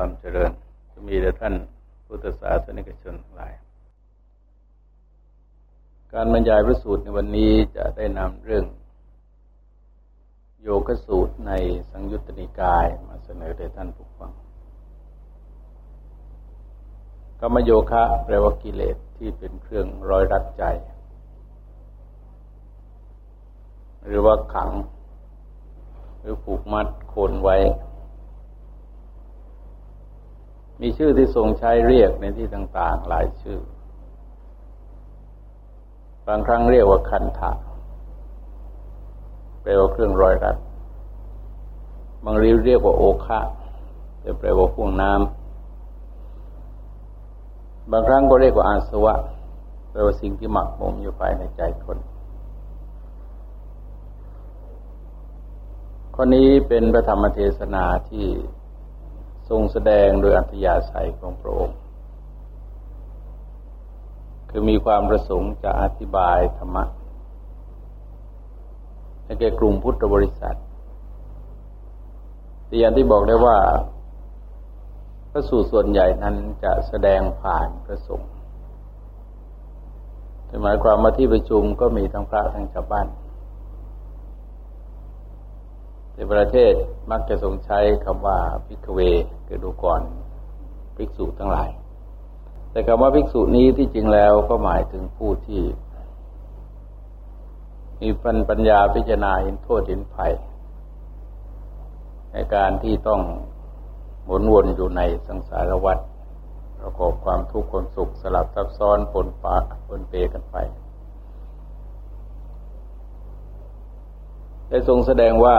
ความเจริญจะมีแด่ท่านพุทธศาสนิกชนทั้งหลาย การบรรยายพระสูตรในวันนี้จะได้นำเรื่อง โยกสูตรในสังยุตตนิกายมาเสนอแด่ท่านผู้ฟังกรรมโยคะแปลว่ากิเลสที่เป็นเครื่องร้อยรัดใจ หรือว่าขัง หรือผูกมัดโคนไว้ มีชื่อที่ทรงใช้เรียกในที่ต่าง ๆ หลายชื่อ บางครั้งเรียกว่าคันถะแปลว่าเครื่องรอยรัด บางรีเรียกว่าโอคะจะแปลว่าพ่วงน้ำ บางครั้งก็เรียกว่าอาสวะ แปลว่าสิ่งที่หมักหมมอยู่ภายในใจคนข้อนี้เป็นพระธรรมเทศนาที่ ทรงแสดงโดยอัธยาศัยของพระองค์ คือมีความประสงค์จะอธิบายธรรมะให้แก่กลุ่มพุทธบริษัทแต่อย่างที่บอกได้ว่าพระสูตรส่วนใหญ่นั้นจะแสดงผ่านพระสงฆ์หมายความว่าที่ประชุมก็มีทั้งพระทั้งชาวบ้าน ในประเทศมักจะทรงใช้คำว่าพิกเวคือดูก่อนภิกษุทั้งหลาย แต่คำว่าภิกษุนี้ที่จริงแล้วก็หมายถึงผู้ที่ มีปัญปัญญาพิจารณาเห็นโทษเห็นภัย ในการที่ต้องหมุนวนอยู่ในสังสารวัฏประกอบความทุกข์ความสุขสลับซับซ้อนปนปะปนเปกันไปได้ทรงแสดงว่า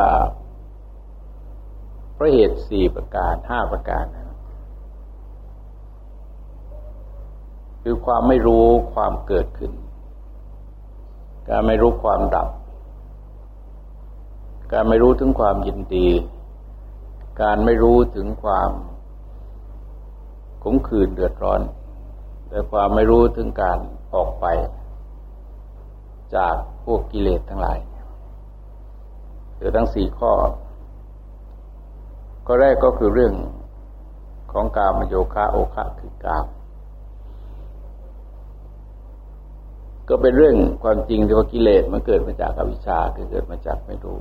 พราะเหตุสี่ประการห้าประการนะคือความไม่รู้ความเกิดขึ้น การไม่รู้ความดับ การไม่รู้ถึงความยินดี การไม่รู้ถึงความขมขื่นเดือดร้อน และความไม่รู้ถึงการออกไป จากพวกกิเลสทั้งหลาย หรือทั้งสี่ข้อ ข้อแรกก็คือเรื่องของกามโยคะโอคะคือกาม ก็เป็นเรื่องความจริงที่ว่ากิเลสมันเกิดมาจากอวิชชาคือเกิดมาจากไม่รู้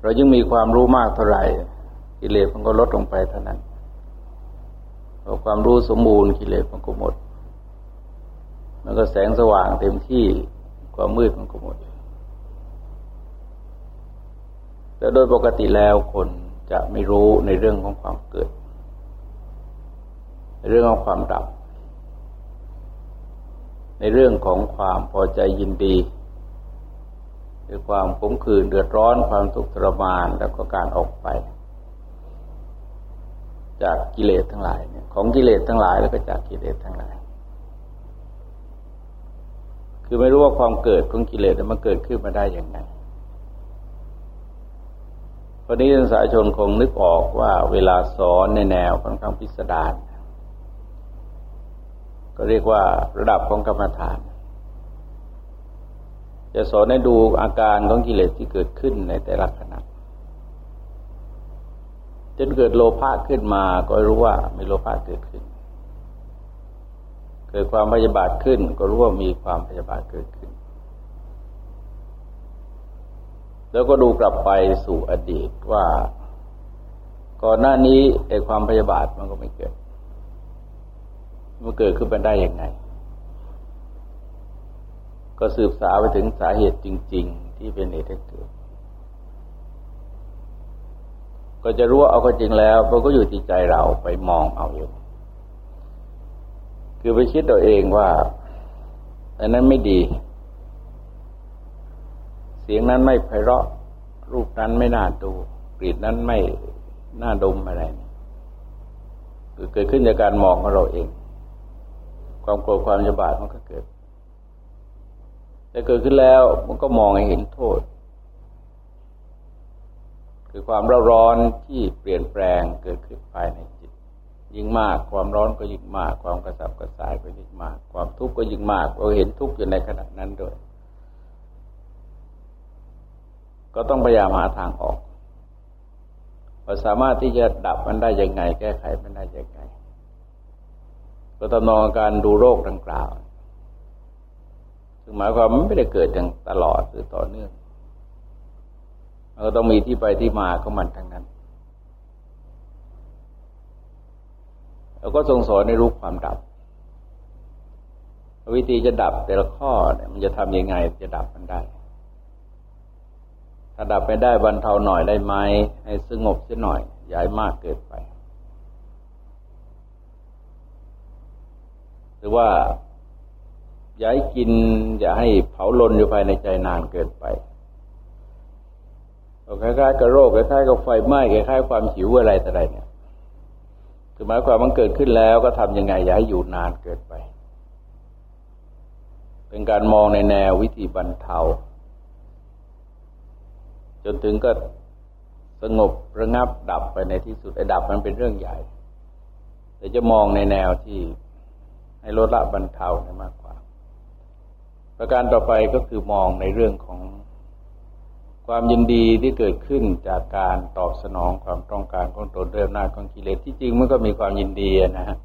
เรายิ่งมีความรู้มากเท่าไหร่ กิเลสมันก็ลดลงไปเท่านั้นพอความรู้สมบูรณ์กิเลสมันก็หมด มันก็แสงสว่างเต็มที่ความมืดมันก็หมด แต่โดยปกติแล้วคนจะไม่รู้ในเรื่องของความเกิด ในเรื่องของความดับ ในเรื่องของความพอใจยินดีหรือความขมขื่นเดือดร้อนความทุกข์ทรมานแล้วก็การออกไป จากกิเลสทั้งหลายเนี่ยของกิเลสทั้งหลายแล้วก็จากกิเลสทั้งหลาย คือไม่รู้ว่าความเกิดของกิเลสมันเกิดขึ้นมาได้อย่างไง วันนี้ท่านสาชนคงนึกออกว่าเวลาสอนในแนวค่อนข้างพิสดารก็เรียกว่าระดับของกรรมฐาน จะสอนให้ดูอาการของกิเลสที่เกิดขึ้นในแต่ละขณะจนเกิดโลภะขึ้นมาก็รู้ว่ามีโลภะเกิดขึ้น เกิดความพยาบาทขึ้น ก็รู้ว่ามีความพยาบาทเกิดขึ้น แล้วก็ดูกลับไปสู่อดีตว่าก่อนหน้านี้ไอ้ความพยาบาทมันก็ไม่เกิด มันเกิดขึ้นมาได้ยังไง ก็สืบสาวไปถึงสาเหตุจริง ๆ ที่เป็นเหตุให้เกิด ก็จะรู้ว่าเอาก็จริงแล้ว มันก็อยู่ที่ใจเราไปมองเอาเองคือไปคิดตัวเองว่าอันนั้นไม่ดี เสียงนั้นไม่ไพเราะ รูปนั้นไม่น่าดูกลิ่นนั้นไม่น่าดมอะไรคือเกิดขึ้นจากการมองของเราเอง ความโกรธความยบาดมันก็เกิด แต่เกิดขึ้นแล้วมันก็มองให้เห็นโทษ คือความร้อนร้อนที่เปลี่ยนแปลงเกิดขึ้นภายในจิต ยิ่งมากความร้อนก็ยิ่งมาก ความกระสับกระส่ายก็ยิ่งมาก ความทุกข์ก็ยิ่งมากเราเห็นทุกข์อยู่ในขณะนั้นด้วย ก็ต้องพยายามหาทางออกว่าสามารถที่จะดับมันได้ยังไง แก้ไขมันได้ยังไง ก็ตำนองการดูโรคดังกล่าวซึ่งหมายความมันไม่ได้เกิดอย่างตลอดหรือต่อเนื่องมันก็ต้องมีที่ไปที่มาของมันทั้งนั้นแล้วก็ทรงสอนในรูปความดับ วิธีจะดับแต่ละข้อเนี่ยมันจะทำยังไงจะดับมันได้ ถ้าดับไปได้บรรเทาหน่อยได้ไหมให้สงบเสียหน่อยอย่าให้มากเกินไปหรือว่าอย่าให้กิน อย่าให้เผาลนอยู่ภายในใจนานเกินไปคล้ายๆกับโรคคล้ายๆกับไฟไหม้คล้ายๆความหิวอะไรแต่ไรเนี่ยคือหมายความมันเกิดขึ้นแล้วก็ทำยังไง อย่าให้อยู่นานเกินไป เป็นการมองในแนววิธีบรรเทา จนถึงก็สงบระงับดับไปในที่สุดไอ้ดับมันเป็นเรื่องใหญ่ แต่จะมองในแนวที่ให้ลดละบรรเทาได้มากกว่า ประการต่อไปก็คือมองในเรื่องของความยินดีที่เกิดขึ้นจากการตอบสนองความต้องการของตนเรื่องหน้าของกิเลสที่จริงมันก็มีความยินดีนะฮะ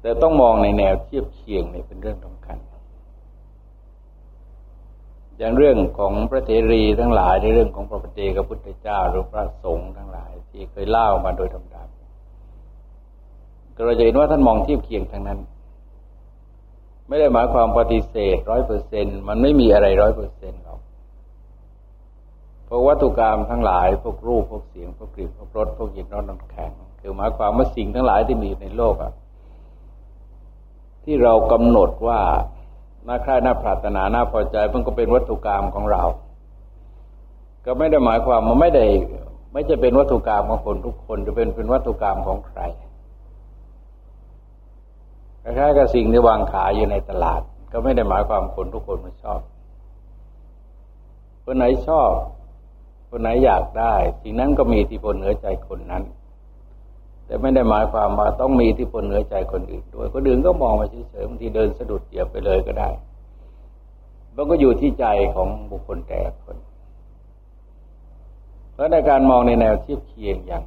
แต่ต้องมองในแนวเทียบเคียงเนี่ยเป็นเรื่องสำคัญ อย่างเรื่องของพระเทรีทั้งหลายในเรื่องของพระปฏิเจกพุทธเจ้าหรือพระสงฆ์ทั้งหลาย ที่เคยเล่ามาโดยธรรมดาเราจะเห็นว่าท่านมองเทียบเคียงทั้งนั้น ไม่ได้หมายความปฏิเสธร้อยเปอร์เซ็นมันไม่มีอะไรร้อยเปอร์เซ็นหรอกพวกวัตถุกรรมทั้งหลาย พวกรูปพวกเสียง พวกกลิ่นพวกรสพวกยินร้อนน้ำแข็ง คือหมายความว่าสิ่งทั้งหลายที่มีในโลกอะที่เรากำหนดว่า น่าใคร่น่าปรารถนาน่าพอใจมันก็เป็นวัตถุกรรมของเรา ก็ไม่ได้หมายความมันไม่ได้ ไม่จะเป็นวัตถุกรรมของคนทุกคนจะเป็นเป็นวัตถุกรรมของใครคล้ายๆกับสิ่งที่วางขายอยู่ในตลาด ก็ไม่ได้หมายความคนทุกคนไม่ชอบ คนไหนชอบ คนไหนอยากได้สิ่งนั้นก็มีอิทธิพลเหนือใจคนนั้น แต่ไม่ได้หมายความว่าต้องมีทธิพลเหนือใจคนอื่นด้วยคนอื่นก็มองไปเฉยๆบางทีเดินสะดุดเหยียบไปเลยก็ได้มันก็อยู่ที่ใจของบุคคลแต่คน เพราะในการมองในแนวเทียบเคียงอย่าง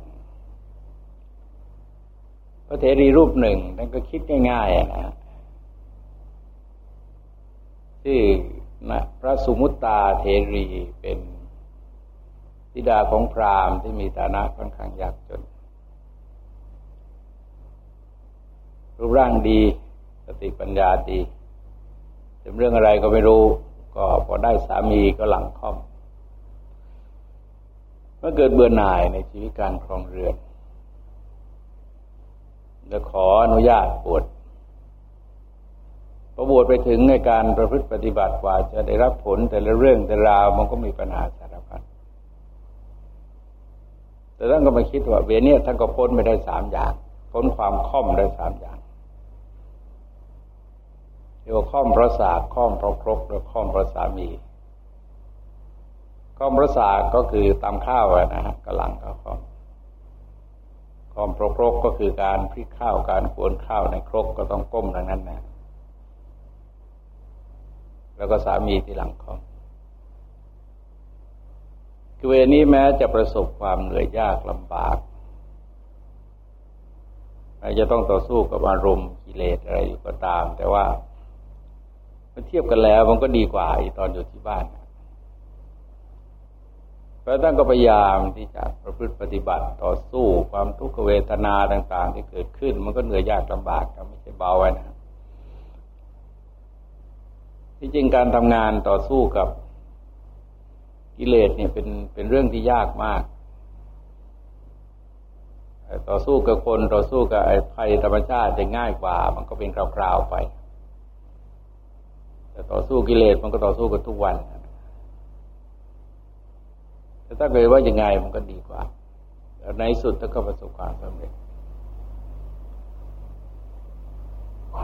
พระเถรีรูปหนึ่งท่านก็คิดง่ายๆนะที่นะพระสุมุตตาเทรีเป็นธิดาของพราหมณ์ที่มีฐานะค่อนข้างยากจน รูปร่างดี สติปัญญาดีเป็นเรื่องอะไรก็ไม่รู้ ก็พอได้สามีก็หลังค่อมเมื่อเกิดเบื่อหน่ายในชีวิตการครองเรือนจะขออนุญาตบวชพอบวชไปถึงในการประพฤติปฏิบัติกว่า จะได้รับผลแต่ละเรื่องแต่ราวมันก็มีปัญหาสารพัดแต่ท่านก็มาคิดว่าเวเนี่ยท่านก็พ้นไม่ได้สามอย่าง พ้นความค่อมได้สามอย่าง รียกว่าค่อมพระสากค่อมพระครบและค่อมพระสามีค่อมพระสากก็คือตามข้าวนะฮะกำลังก็ค่อมอมโปรกรกก็คือการพลิกข้าวการขวนข้าวในครกก็ต้องก้มดังนั้นนะแล้วก็สามีที่หลังคอมคือเวนี้แม้จะประสบความเหนื่อยยากลำบากอาจจะต้องต่อสู้กับอารมณ์กิเลสอะไรอยู่ก็ตาม แต่ว่า เทียบกันแล้วมันก็ดีกว่าอตอนอยู่ที่บ้านแล้วท่านก็พยายามที่จะประพฤติปฏิบัติต่อสู้ความทุกขเวทนาต่าง ๆ ที่เกิดขึ้น มันก็เหนื่อยยากลำบากก็ไม่ใช่เบาไว้นะที่จริงการทำงานต่อสู้กับกิเลสเนี่ยเป็นเป็นเรื่องที่ยากมาก ต่อสู้กับคนต่อสู้กับไอ้ภัยธรรมชาติจะง่ายกว่า มันก็เป็นคราวๆไป แต่ต่อสู้กิเลสมันก็ต่อสู้กันทุกวันแต่ถ้าเกิดว่ายังไงมันก็ดีกว่าในสุดถ้าก็ประสบความสำเร็จ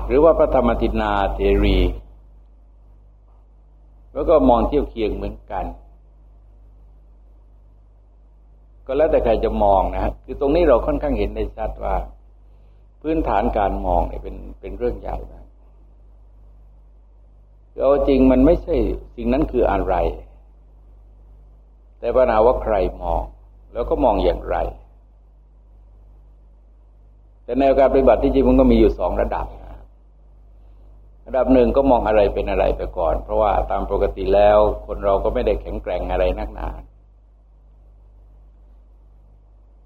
หรือว่าพระธรรมตินาเทรี แล้วก็มองเที่ยวเคียงเหมือนกัน ก็แล้วแต่ใครจะมองนะคือตรงนี้เราค่อนข้างเห็นได้ชัดว่า พื้นฐานการมองเนี่ยเป็นเป็นเรื่องใหญ่นะ เอาจริงมันไม่ใช่สิ่งนั้นคืออะไร แต่ปัญหาว่าใครมอง แล้วก็มองอย่างไร แต่ในการปฏิบัติที่จริงมันก็มีอยู่สองระดับ ระดับหนึ่งก็มองอะไรเป็นอะไรไปก่อน เพราะว่าตามปกติแล้วคนเราก็ไม่ได้แข็งแกร่งอะไรนักหนา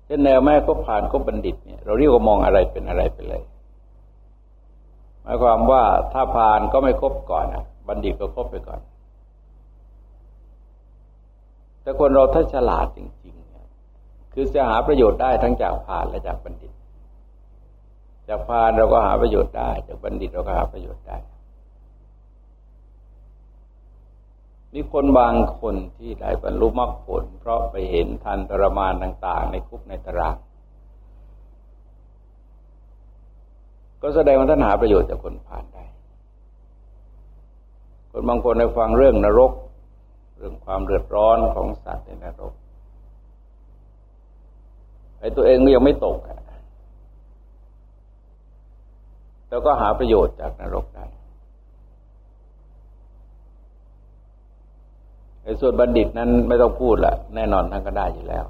เช่นแนวแม่ก็ผ่านก็บัณฑิตเนี่ยเราเรียกว่ามองอะไรเป็นอะไรไปเลยหมายความว่าถ้าผ่านก็ไม่ครบก่อนนะ บัณฑิตก็ครบไปก่อน แต่คนเราถ้าฉลาดจริงๆคือจะหาประโยชน์ได้ทั้งจากผ่านและจากบัณฑิต จากพานเราก็หาประโยชน์ได้ จากบัณฑิตเราก็หาประโยชน์ได้ มีคนบางคนที่ได้บรรลุมรรคผล เพราะไปเห็นทันตรมานต่าง ๆ ในคุกในตารางก็แสดงว่าท่านหาประโยชน์จากคนผ่านได้ คนบางคนได้ฟังเรื่องนรก เรื่องความเดือดร้อนของสัตว์ในนรกไอ้ตัวเองก็ยังไม่ตกแล้วก็หาประโยชน์จากนรกได้ในส่วนบัณฑิตนั้นไม่ต้องพูดละแน่นอนท่านก็ได้อยู่แล้ว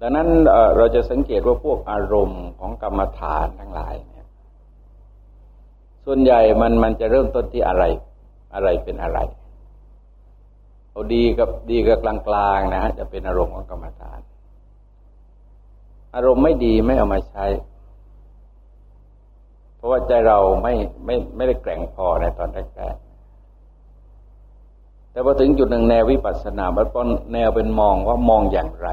ดังนั้นเราจะสังเกตว่าพวกอารมณ์ของกรรมฐานทั้งหลาย ส่วนใหญ่มันมันจะเริ่มต้นที่อะไร อะไรเป็นอะไรเอาดีกับดีกับกลางๆนะฮะจะเป็นอารมณ์ของกรรมฐาน อารมณ์ไม่ดีไม่เอามาใช้ราะว่าใจเราไม่ไม่ไม่ได้แกร่งพอในตอนแรกๆแต่พอถึงจุดหนึ่งแนววิปัสสนามันเป็นแนวเป็นมองว่ามองอย่างไร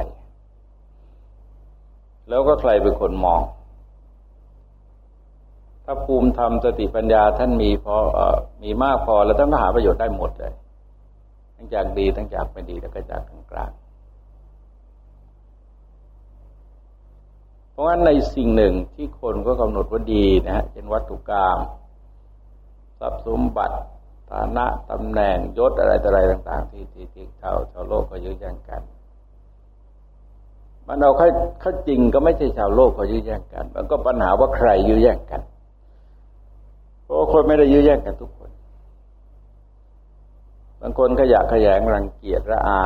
แล้วก็ใครเป็นคนมอง ถ้าภูมิธรรมสติปัญญาท่านมีพออมีมากพอแล้วท่านก็หาประโยชน์ได้หมดเลย ทั้งจากดีทั้งจากไม่ดีแล้วก็จากกลางเพราะงั้นในสิ่งหนึ่งที่คนก็กำหนดว่าดีนะฮะเช่นวัตถุกรรมทรัพย์สมบัติฐานะตำแหน่งยศอะไรต่ออะไรต่าง ๆ ที่ที่ที่ชาวชาวโลกเขายื้อแย่งกัน มันเอาเข้าเข้าจริงก็ไม่ใช่ชาวโลกเขายื้อแย่งกัน มันก็ปัญหาว่าใครยื้อแย่งกัน เพราะคนไม่ได้ยื้อแย่งกันทุกคน บางคนขยะขยงรังเกียจระอา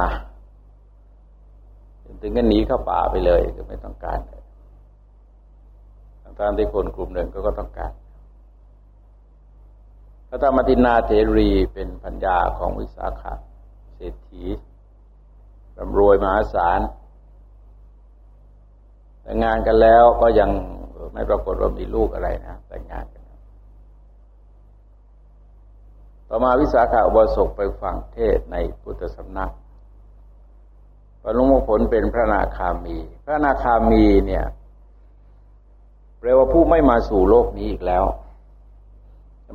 ถึงกันหนีเข้าป่าไปเลยก็ไม่ต้องการตามที่คนกลุ่มหนึ่งก็ก็ต้องการพระธรรมตินาเทรีเป็นพัญญาของวิสาขาเศรษฐีร่ำรวยมหาศาลแต่งงานกันแล้วก็ยังไม่ปรากฏว่ามีลูกอะไรนะ แต่งงานกัน ต่อมาวิสาขาอุบสกไปฟังเทศในพุทธสำนักบรรลุมผลเป็นพระนาคามี พระนาคามีเนี่ยแปลว่าผู้ไม่มาสู่โลกนี้อีกแล้ว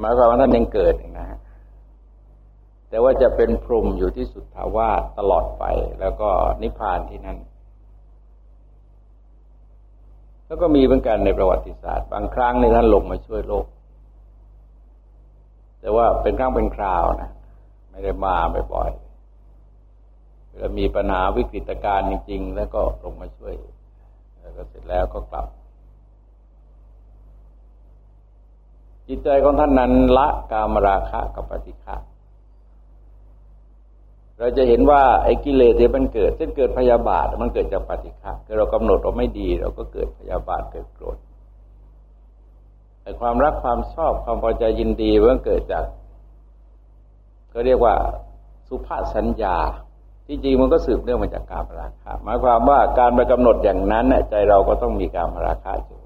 หมายความว่าท่านยังเกิดนะฮะแต่ว่าจะเป็นพรหมอยู่ที่สุดภาวาตลอดไป แล้วก็นิพพานที่นั่นแล้วก็มีเหมือนกันในประวัติศาสตร์ บางครั้งในท่านลงมาช่วยโลก แต่ว่าเป็นครั้งเป็นคราวนะไม่ได้มาบ่อยๆเวลามีปัญหาวิกฤตการณ์จริง ๆ แล้วก็ลงมาช่วย แล้วก็เสร็จแล้วก็กลับ จิตใจของท่านนั้นละกามราคะกับปฏิฆะเราจะเห็นว่าไอ้กิเลสที่มันเกิดเช่นเกิดพยาบาท มันเกิดจากปฏิฆะคือเรากำหนดเราไม่ดี เราก็เกิดพยาบาทเกิดโกรธ ไอ้ความรักความชอบความพอใจยินดีมันเกิดจากก็เรียกว่าสุภาษสัญญา ที่จริงมันก็สืบเนื่องมาจากการราคะหมายความว่าการไปกำหนดอย่างนั้นใจเราก็ต้องมีการราคะอยู่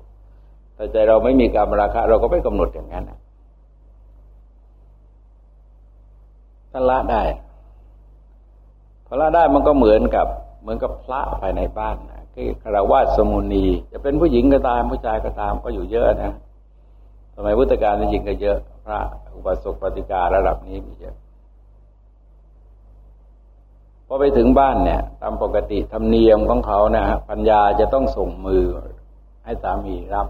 ถ้าใจเราไม่มีการมราคะ เราก็ไม่กำหนดอย่างนั้นถ้าละได้พอละได้มันก็เหมือนกับเหมือนกับพระภายในบ้านนะคือคารวะสมุนี จะเป็นผู้หญิงก็ตามผู้ชายก็ตามก็อยู่เยอะนะ สมัยพุทธกาลจริงก็เยอะ พระอุปสมปฏิการะดับนี้มีเยอะพอไปถึงบ้านเนี่ย ตามปกติธรรมเนียมของเขานะฮะปัญญาจะต้องส่งมือให้สามีรับ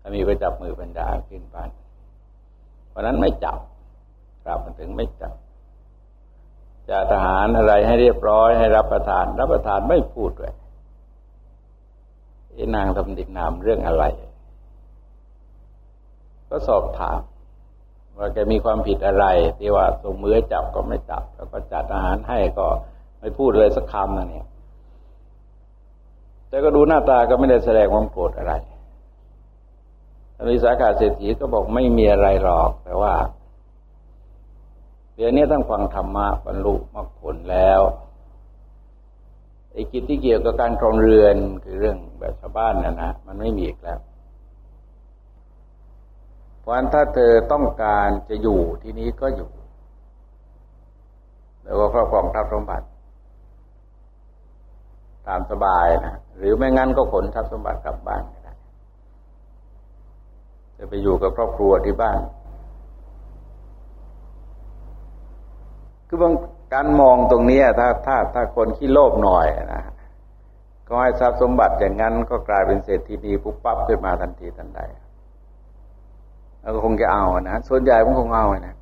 ถ้ามีไปจับมือปัญญาขึ้นบ้านเพราะนั้นไม่จับกลับมาถึงไม่จับจะทหารอะไรให้เรียบร้อยให้รับประทาน รับประทานไม่พูดเลยนางทำดิกนามเรื่องอะไร ก็สอบถาม ว่าแกมีความผิดอะไร ที่ว่าส่งมือจับก็ไม่จับ แล้วก็จัดอาหารให้ก็ไม่พูดเลยสักคำนะเนี่ย แต่ก็ดูหน้าตาก็ไม่ได้แสดงความโกรธอะไรท่านวิสาขาเศรษฐีก็บอกไม่มีอะไรหรอก แต่ว่าเดี๋ยวนี้ต้องฟังธรรมะบรรลุมรรคผลแล้วไอ้กิจที่เกี่ยวกับการครองเรือนคือเรื่องแบบชาวบ้านนะนะมันไม่มีอีกแล้ว เพราะฉะนั้นถ้าเธอต้องการจะอยู่ที่นี้ก็อยู่ แล้วก็ครอบครองทรัพย์สมบัติ ตามสบายนะหรือไม่งั้นก็ขนทรัพย์สมบัติกลับบ้านก็ได้จะไปอยู่กับครอบครัวที่บ้าน คือบางการมองตรงนี้ถ้าถ้าถ้าคนขี้โลภหน่อยนะก็ให้ทรัพย์สมบัติอย่างนั้นก็กลายเป็นเศรษฐีดีปุ๊บปั๊บขึ้นมาทันทีทันใด ก็คงจะเอานะส่วนใหญ่มันคงเอานะ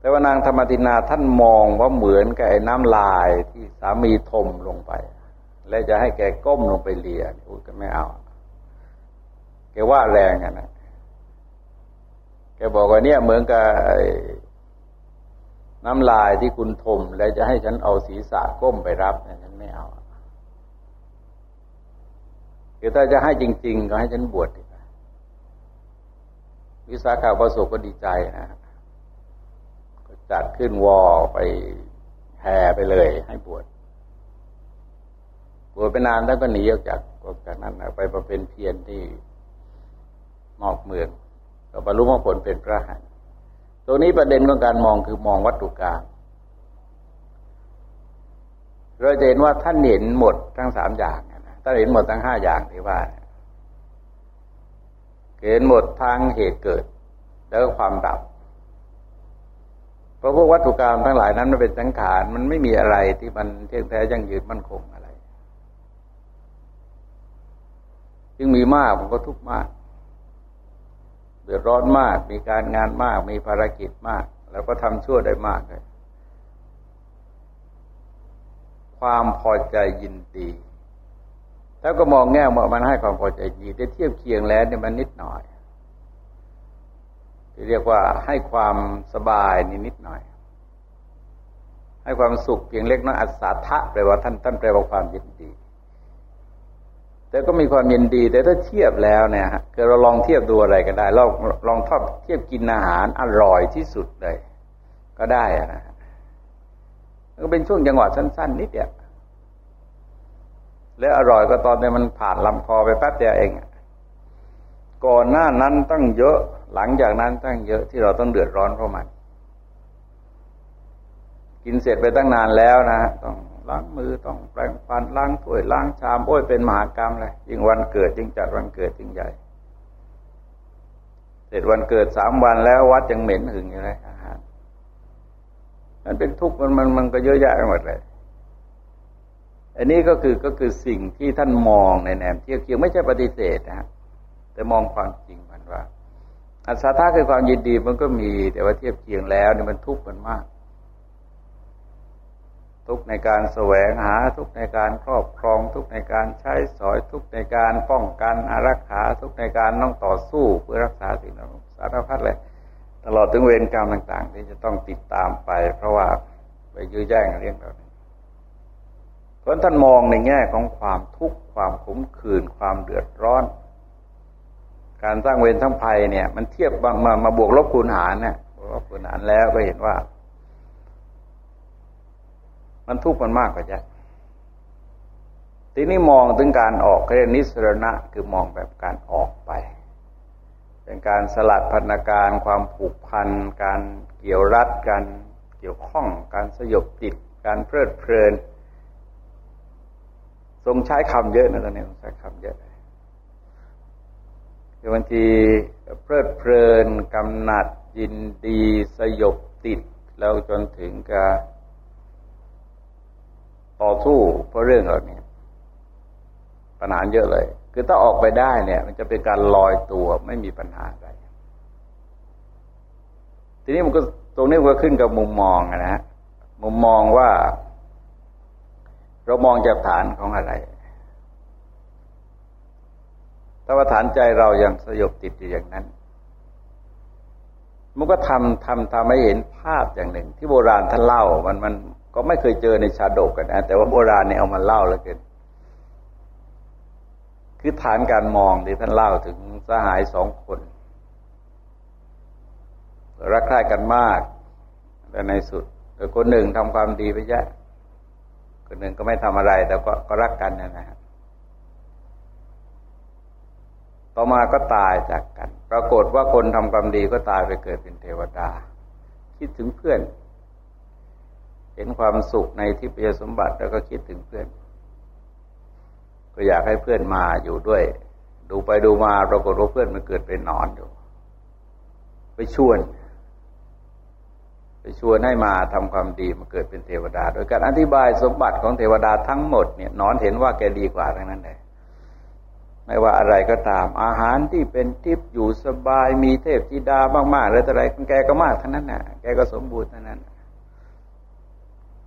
แต่ว่านางธรรมตินาท่านมองว่าเหมือนกับไอ้น้ำลายที่สามีทมลงไป และจะให้แกก้มลงไปเลียอุ้ยก็ไม่เอา แกว่าแรงอะนะแกบอกว่าเนี่ยเหมือนกับน้ำลายที่คุณทม แล้วจะให้ฉันเอาศีรษะก้มไปรับเนี่ยฉันไม่เอาคือถ้าจะให้จริง ๆ ก็ให้ฉันบวชดีก วิสาขาประสบก็ดีใจนะก็จัดขึ้นวอไปแห่ไปเลย ให้บวชบวชไปนานแล้วก็หนีออกจากออกจากนั้นไปประเป็นเพียรที่นอกเมืองก็บรรลุมรรคผลเป็นพระหันตรงนี้ประเด็นของการมองคือมองวัตถุกรรมเราจะเห็นว่าท่านเห็นหมดทั้งสามอย่างนะท่านเห็นหมดทั้งห้าอย่างที่ว่า เห็นหมดทั้งเหตุเกิด แล้วก็ความดับ เพราะพวกวัตถุกรรมทั้งหลายนั้นมันเป็นสังขารมันไม่มีอะไรที่มันเที่ยงแท้ยั่งยืนมั่นคงอะไร จึงมีมากมันก็ทุกข์มากเดือดร้อนมาก มีการงานมาก มีภารกิจมาก แล้วก็ทำชั่วได้มากเลยความพอใจยินดี แล้วก็มองแง่ว่ามันให้ความพอใจดีได้เทียบเคียงแล้วเนี่ยมันนิดหน่อยที่เรียกว่าให้ความสบายนิดนิดหน่อย ให้ความสุขเพียงเล็กน้อยอัศทะแปลว่าท่านท่านแปลว่าความยินดี แต่ก็มีความยินดี แต่ถ้าเทียบแล้วเนี่ยฮะคือเราลองเทียบดูอะไรก็ได้ลองลองทอบเทียบกินอาหารอร่อยที่สุดเลย ก็ได้นะก็เป็นช่วงจังหวะสั้น ๆ นิดเดียว แล้วอร่อยก็ตอนนี้มันผ่านลำคอไปแป๊บเดียวเอง ก่อนหน้านั้นตั้งเยอะ หลังจากนั้นตั้งเยอะที่เราต้องเดือดร้อนเพราะมัน กินเสร็จไปตั้งนานแล้วนะต้องล้างมือต้องแปรงฟันล้างถ้วยล้างชามโอ้ยเป็นมหากรรมเลยยิ่งวันเกิดยิ่งจัดวันเกิดยิ่งใหญ่ เสร็จวันเกิดสามวันแล้ววัดยังเหม็นหึงอยู่เลยอาหารมันเป็นทุกข์มันมันมันก็เยอะแยะไปหมดเลย อันนี้ก็คือก็คือสิ่งที่ท่านมองในแนวเที่ยวเคียงไม่ใช่ปฏิเสธนะฮะแต่มองความจริงมันว่า อัศธาคือความยินดีมันก็มี แต่ว่าเทียบเคียงแล้วเนี่ยมันทุกข์มันมาก ทุกในการแสวงหาทุกในการครอบครอง ทุกในการใช้สอยทุกในการป้องกันอารักขาทุกในการต้องต่อสู้เพื่อรักษาสิ่งนั้นสารพัดเลยตลอดถึงเวรกรรมต่าง ๆ ที่จะต้องติดตามไป เพราะว่าไปยื้อแย่งเรื่องเรา ราะท่านมองในแง่ของความทุกข์ความขมขื่นความเดือดร้อน การสร้างเวรทั้งภัยเนี่ย มันเทียบมามาบวกลบคูณหารเนี่ยบวกลบคูณหารแล้วก็เห็นว่า มันทุกข์มันมากกว่าจะทีนี้มองถึงการออกเรียกนิสรณะคือมองแบบการออกไป เป็นการสลัดพันธการความผูกพัน การเกี่ยวรัดการเกี่ยวข้อง การสยบจิต การเพลิดเพลิน ทรงใช้คำเยอะนะตอนนี้ใช้คำเยอะคือบางทีเพลิดเพลินกำหนัดยินดีสยบติด แล้วจนถึงกับต่อสู้เพราะเรื่องเหล่านี้ปัญหาเยอะเลย คือถ้าออกไปได้เนี่ย มันจะเป็นการลอยตัวไม่มีปัญหาอะไร ทีนี้มันก็ตรงนี้มันก็ขึ้นกับมุมมองนะฮะมุมมองว่า เรามองจากฐานของอะไร ถ้าว่าฐานใจเรายังสยบติดอยู่อย่างนั้น มันก็ทำทำทำให้เห็นภาพอย่างหนึ่ง ที่โบราณท่านเล่า มันมันก็ไม่เคยเจอในชาดกกันนะ แต่ว่าโบราณเนี่ยเอามาเล่าแล้วกันคือฐานการมองที่ท่านเล่าถึงสหายสองคน รักใคร่กันมาก แต่ในสุดคนหนึ่งทำความดีไปเยอะ คนหนึ่งก็ไม่ทำอะไร แต่ก็ก็รักกันนะนะต่อมาก็ตายจากกัน ปรากฏว่าคนทำความดีก็ตายไปเกิดเป็นเทวดา คิดถึงเพื่อน เห็นความสุขในทิพยสมบัติแล้วก็คิดถึงเพื่อน ก็อยากให้เพื่อนมาอยู่ด้วย ดูไปดูมาปรากฏว่าเพื่อนมันเกิดเป็นนอนอยู่ ไปชวน ชวนให้มาทำความดีมาเกิดเป็นเทวดา โดยการอธิบายสมบัติของเทวดาทั้งหมดเนี่ยนอนเห็นว่าแกดีกว่าทั้งนั้นเลยไม่ว่าอะไรก็ตาม อาหารที่เป็นทิพย์อยู่สบายมีเทพธิดามากๆหรืออะไรแกก็มากทั้งนั้นน่ะ แกก็สมบูรณ์ทั้งนั้น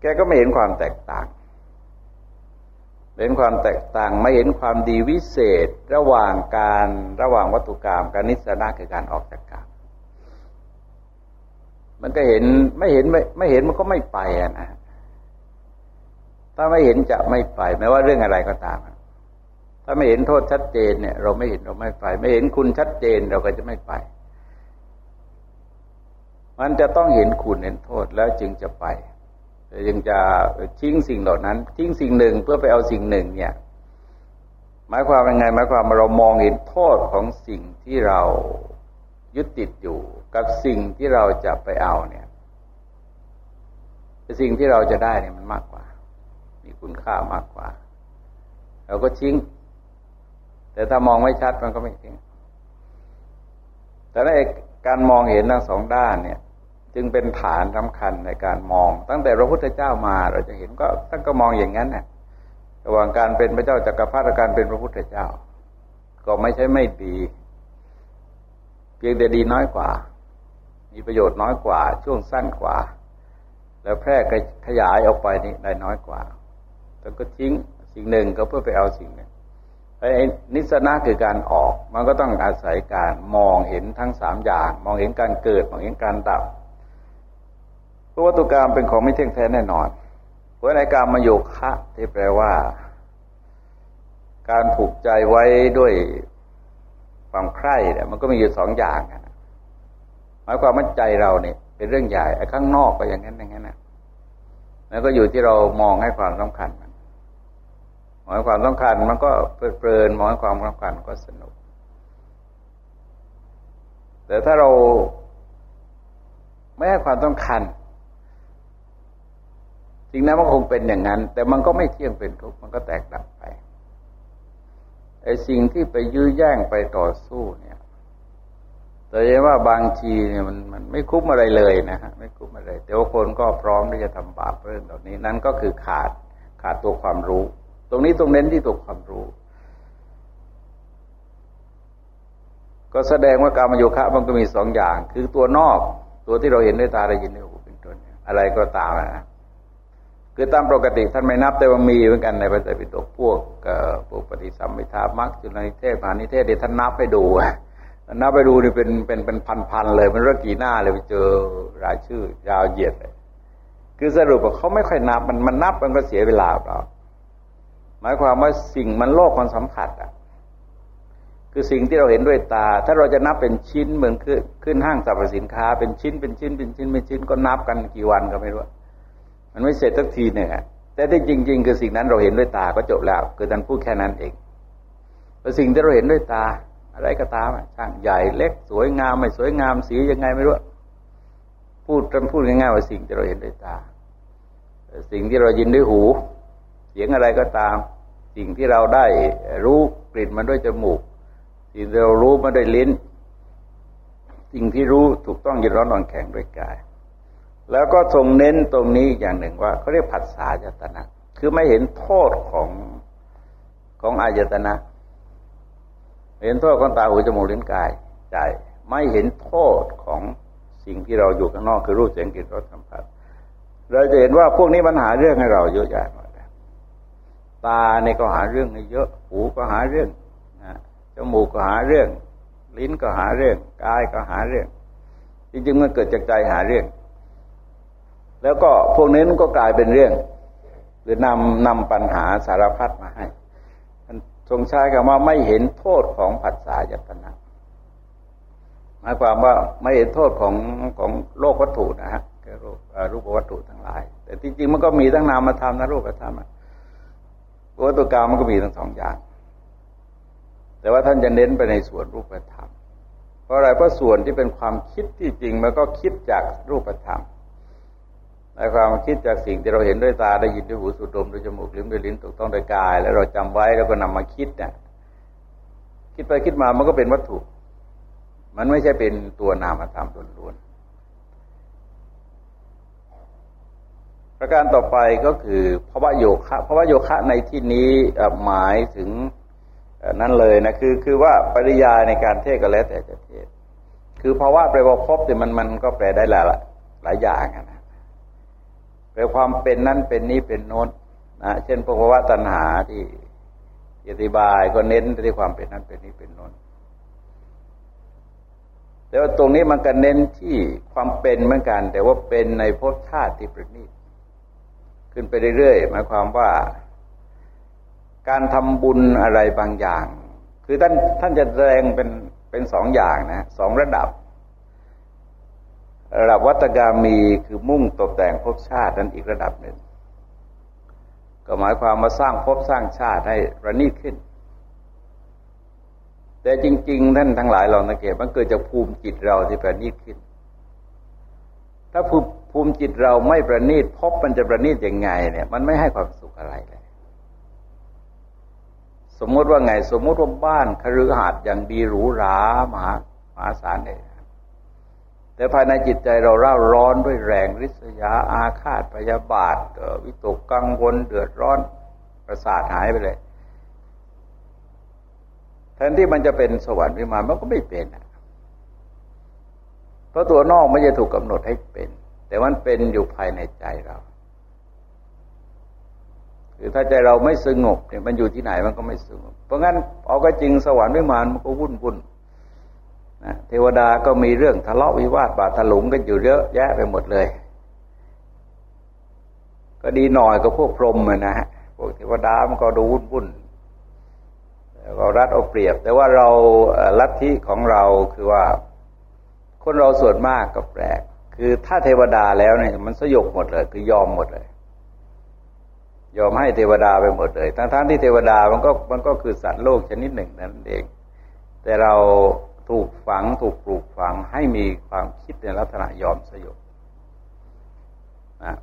แกก็ไม่เห็นความแตกต่างเห็นความแตกต่างไม่เห็นความดีวิเศษ ระหว่างการระหว่างวัตถุกรรมการนิสนาคือการออกจากกรรม มันก็เห็นไม่เห็นไม่ไม่เห็นมันก็ไม่ไปอะนะถ้าไม่เห็นจะไม่ไปไม่ว่าเรื่องอะไรก็ตาม ถ้าไม่เห็นโทษชัดเจนเนี่ย เราไม่เห็นเราไม่ไป ไม่เห็นคุณชัดเจนเราก็จะไม่ไป มันจะต้องเห็นคุณเห็นโทษแล้วจึงจะไปจึงจะทิ้งสิ่งเหล่านั้น ทิ้งสิ่งหนึ่งเพื่อไปเอาสิ่งหนึ่ง เนี่ย หมายความยังไงหมายความว่าเรามองเห็นโทษของสิ่งที่เรา ยึดติดอยู่กับสิ่งที่เราจะไปเอาเนี่ยสิ่งที่เราจะได้เนี่ยมันมากกว่า มีคุณค่ามากกว่า เราก็ทิ้ง แต่ถ้ามองไม่ชัดมันก็ไม่ทิ้ง แต่ในการมองเห็นทั้งสองด้านเนี่ย จึงเป็นฐานสำคัญในการมอง ตั้งแต่พระพุทธเจ้ามา เราจะเห็นก็ท่านก็มองอย่างนั้นน่ะระหว่างการเป็นพระเจ้าจักรพรรดิการเป็นพระพุทธเจ้า ก็ไม่ใช่ไม่ดี เพียงแต่ดีน้อยกว่า มีประโยชน์น้อยกว่า ช่วงสั้นกว่า แล้วแพร่ขยายออกไปนี่ได้น้อยกว่าแล้วก็ทิ้งสิ่งหนึ่งก็เพื่อไปเอาสิ่งหนึ่งไอ้นิสนะคือการออก มันก็ต้องอาศัยการมองเห็นทั้งสามอย่าง มองเห็นการเกิด มองเห็นการดับเพราะวัตถุกรรมเป็นของไม่เที่ยงแท้แน่นอนเพราะในการมาโยคะที่แปลว่า การผูกใจไว้ด้วย ความใคร่เนี่ยมันก็มีอยู่สองอย่างหมายความว่าใจเราเนี่ย เป็นเรื่องใหญ่ไอ้ข้างนอกก็อย่างนั้นอย่างนั้นนะแล้วก็อยู่ที่เรามองให้ความสำคัญมันมองให้ความสำคัญมันก็เพลินมองให้ความสำคัญก็สนุก แต่ถ้าเราไม่ให้ความต้องคัญสิ่งนั้นมันคงเป็นอย่างนั้น แต่มันก็ไม่เที่ยงเป็นทุกข์มันก็แตกดับไป ไอ้สิ่งที่ไปยื้อแย่งไปต่อสู้เนี่ย แต่เห็นว่าบางทีเนี่ยมันมันไม่คุ้มอะไรเลยนะฮะไม่คุ้มอะไรแต่ว่าคนก็พร้อมที่จะทำบาปเรื่องเหล่านี้ นั่นก็คือขาดขาดตัวความรู้ ตรงนี้ตรงเน้นที่ตัวความรู้ ก็แสดงว่าการมโยคะมันก็มีสองอย่าง คือตัวนอก ตัวที่เราเห็นด้วยตาได้ยินด้วยหูเป็นต้นอะไรก็ตามนะ คือตามปกติท่านไม่นับแต่ว่ามีเหมือนกันในพระไตรปิฎกพวกพวกปฏิสัมมิทามักจุลนิเทศมหานิเทศเดี๋ยวท่านนับไปดูนับไปดูนี่เป็นเป็นเป็นพันๆเลยมันเรื่องกี่หน้าเลยไปเจอรายชื่อยาวเหยียดเลยคือสรุปว่าเขาไม่ค่อยนับมันมันนับมันก็เสียเวลาเปล่าหมายความว่าสิ่งมันโลกมันสัมผัสอะคือสิ่งที่เราเห็นด้วยตา ถ้าเราจะนับเป็นชิ้นเหมือนขึ้นขึ้นห้างสรรพสินค้า เป็นชิ้นเป็นชิ้นเป็นชิ้นเป็นชิ้นก็นับกันกี่วันก็ไม่รู้ มันไม่เสร็จสักทีหนึ่งอะแต่ที่จริง ๆ คือสิ่งนั้นเราเห็นด้วยตาก็จบแล้ว คือท่านพูดแค่นั้นเองแต่สิ่งที่เราเห็นด้วยตา อะไรก็ตามช่างใหญ่เล็กสวยงามไม่สวยงามสียังไงไม่รู้พูดกันพูดง่ายๆว่าสิ่งที่เราเห็นด้วยตา สิ่งที่เรายินด้วยหู เสียงอะไรก็ตาม สิ่งที่เราได้รู้กลิ่นมันด้วยจมูก สิ่งที่เรารู้มาด้วยลิ้น สิ่งที่รู้ถูกต้องยึดร้อนนอนแข็งด้วยกาย แล้วก็ทรงเน้นตรงนี้อย่างหนึ่งว่าเขาเรียกผัสสะอายตนะ คือไม่เห็นโทษของของอายตนะ เห็นโทษของตาหูจมูกลิ้นกายใจ ไม่เห็นโทษของสิ่งที่เราอยู่ข้างนอกคือรูปเสียงกลิ่นรสสัมผัส เราจะเห็นว่าพวกนี้มันหาเรื่องให้เราเยอะแยะหมดตาเนี่ยก็หาเรื่องให้เยอะ หูก็หาเรื่องจมูกก็หาเรื่อง ลิ้นก็หาเรื่อง กายก็หาเรื่อง จริงๆมันเกิดจากใจหาเรื่อง แล้วก็พวกนี้มันก็กลายเป็นเรื่อง หรือนำนำปัญหาสารพัดมาให้ทรงใช้คำว่าไม่เห็นโทษของผัสสะยตนะหมายความว่าไม่เห็นโทษของของโลกวัตถุนะฮะรูปรูปวัตถุทั้งหลาย แต่จริงๆมันก็มีทั้งนามธรรมนะรูปธรรมวัตถุกรรมมันก็มีทั้งสองอย่าง แต่ว่าท่านจะเน้นไปในส่วนรูปธรรม เพราะอะไรเพราะส่วนที่เป็นความคิดที่จริงมันก็คิดจากรูปธรรม ความคิดจากสิ่งที่เราเห็นด้วยตาได้ยินด้วยหูสูดดมด้วยจมูกลิ้มด้วยลิ้นถูกต้องด้วยกาย แล้วเราจำไว้แล้วก็นำมาคิดเนี่ยคิดไปคิดมามันก็เป็นวัตถุ มันไม่ใช่เป็นตัวนามธรรมล้วนๆประการต่อไปก็คือภาวะโยคะภาวะโยคะในที่นี้หมายถึงนั่นเลยนะคือคือว่าปริยาในการเทศก็แล้วแต่จะเทศ คือภาวะแปลว่าพบแต่มันมันก็แปลได้หลายหลายอย่างนะ แปลความเป็นนั้นเป็นนี้เป็นโน้นนะเช่นพภาวะตัณหาที่อธิบายก็เน้นที่ความเป็นนั้นเป็นนี้เป็นโน้นแต่ว่าตรงนี้มันก็เน้นที่ความเป็นเหมือนกัน แต่ว่าเป็นในภพชาติที่ประณีตขึ้นไปเรื่อยๆหมายความว่า การทำบุญอะไรบางอย่าง คือท่านท่านจะแสดงเป็นเป็นสองอย่างนะสองระดับ ระดับวัตกามีคือมุ่งตกแต่งภพชาตินั้นอีกระดับหนึ่ง ก็หมายความมาสร้างภพสร้างชาติให้ระนีขึ้น แต่จริง ๆ ท่านทั้งหลายลองสังเกตมันเกิดจากภูมิจิตเราที่ประณีตขึ้น ถ้าภูมิจิตเราไม่ประณีตพบมันจะประณีตยังไง เนี่ย มันไม่ให้ความสุขอะไรเลย สมมติว่าไง สมมติว่าบ้านคฤหาสน์อย่างดีหรูหรามหามหาศาลเนี่ย แต่ภายในจิตใจเราเร่าร้อนด้วยแรงริษยาอาฆาตพยาบาทวิตกกังวลเดือดร้อนประสาทหายไปเลยแทนที่มันจะเป็นสวรรค์วิมานมันก็ไม่เป็นเพราะตัวนอกไม่จะถูกกำหนดให้เป็น แต่มันเป็นอยู่ภายในใจเราคือถ้าใจเราไม่สงบเนี่ยมันอยู่ที่ไหนมันก็ไม่สงบเพราะงั้นเอาก็จริงสวรรค์วิมานมันก็วุ่นวุ่น นะเทวดาก็มีเรื่องทะเลาะวิวาทบาดถลุงกันอยู่เยอะแยะไปหมดเลย ก็ดีหน่อยก็พวกพรหมนะฮะพวกเทวดามันก็ดูวุ่นวุ่นเรารัดเอาเปรียบ แต่ว่าเราลัทธิของเราคือว่า คนเราส่วนมากก็แปลก คือถ้าเทวดาแล้วเนี่ยมันสยบหมดเลย คือยอมหมดเลย ยอมให้เทวดาไปหมดเลยทั้งๆที่เทวดามันก็มันก็คือสัตว์โลกชนิดหนึ่งนั่นเอง แต่เรา ถูกฝังถูกปลูกฝังให้มีความคิดในลักษณะยอมสยบ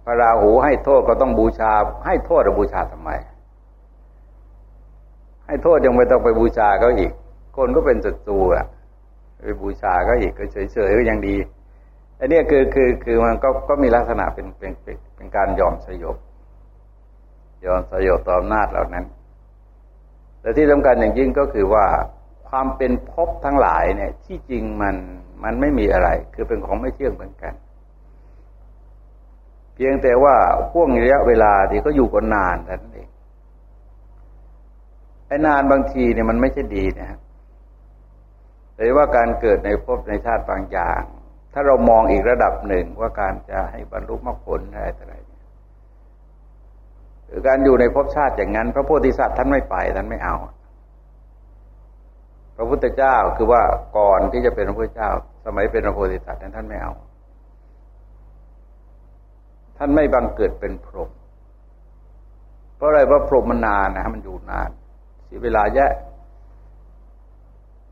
พระราหูให้โทษก็ต้องบูชา ให้โทษหรือบูชาทำไม ให้โทษยังไม่ต้องไปบูชาเขาอีก คนก็เป็นศัตรูอะไปบูชาเขาอีกก็เฉยๆก็ยังดีอันนี้คือคือคือมันก็ก็มีลักษณะเป็นเป็นเป็นการยอมสยบยอมสยบต่ออำนาจเหล่านั้น แต่ที่สำคัญอย่างยิ่งก็คือว่า ความเป็นภพทั้งหลายเนี่ย ที่จริงมันมันไม่มีอะไร คือเป็นของไม่เที่ยงเหมือนกัน เพียงแต่ว่าพ่วงระยะเวลาที่ก็อยู่กันนานนั่นเองไอ้นานบางทีเนี่ยมันไม่ใช่ดีนะฮะแต่ว่าการเกิดในภพในชาติบางอย่าง ถ้าเรามองอีกระดับหนึ่งว่าการจะให้บรรลุมรรคผลอะไรอะไรคือการอยู่ในภพชาติอย่างนั้น พระโพธิสัตว์ท่านไม่ไปท่านไม่เอา พระพุทธเจ้าคือว่าก่อนที่จะเป็นพระพุทธเจ้า สมัยเป็นพระโพธิสัตว์นั้นท่านไม่เอา ท่านไม่บังเกิดเป็นพรหมเพราะอะไรว่าะพรหมมันนานนะมันอยู่นานเสียเวลาแยะ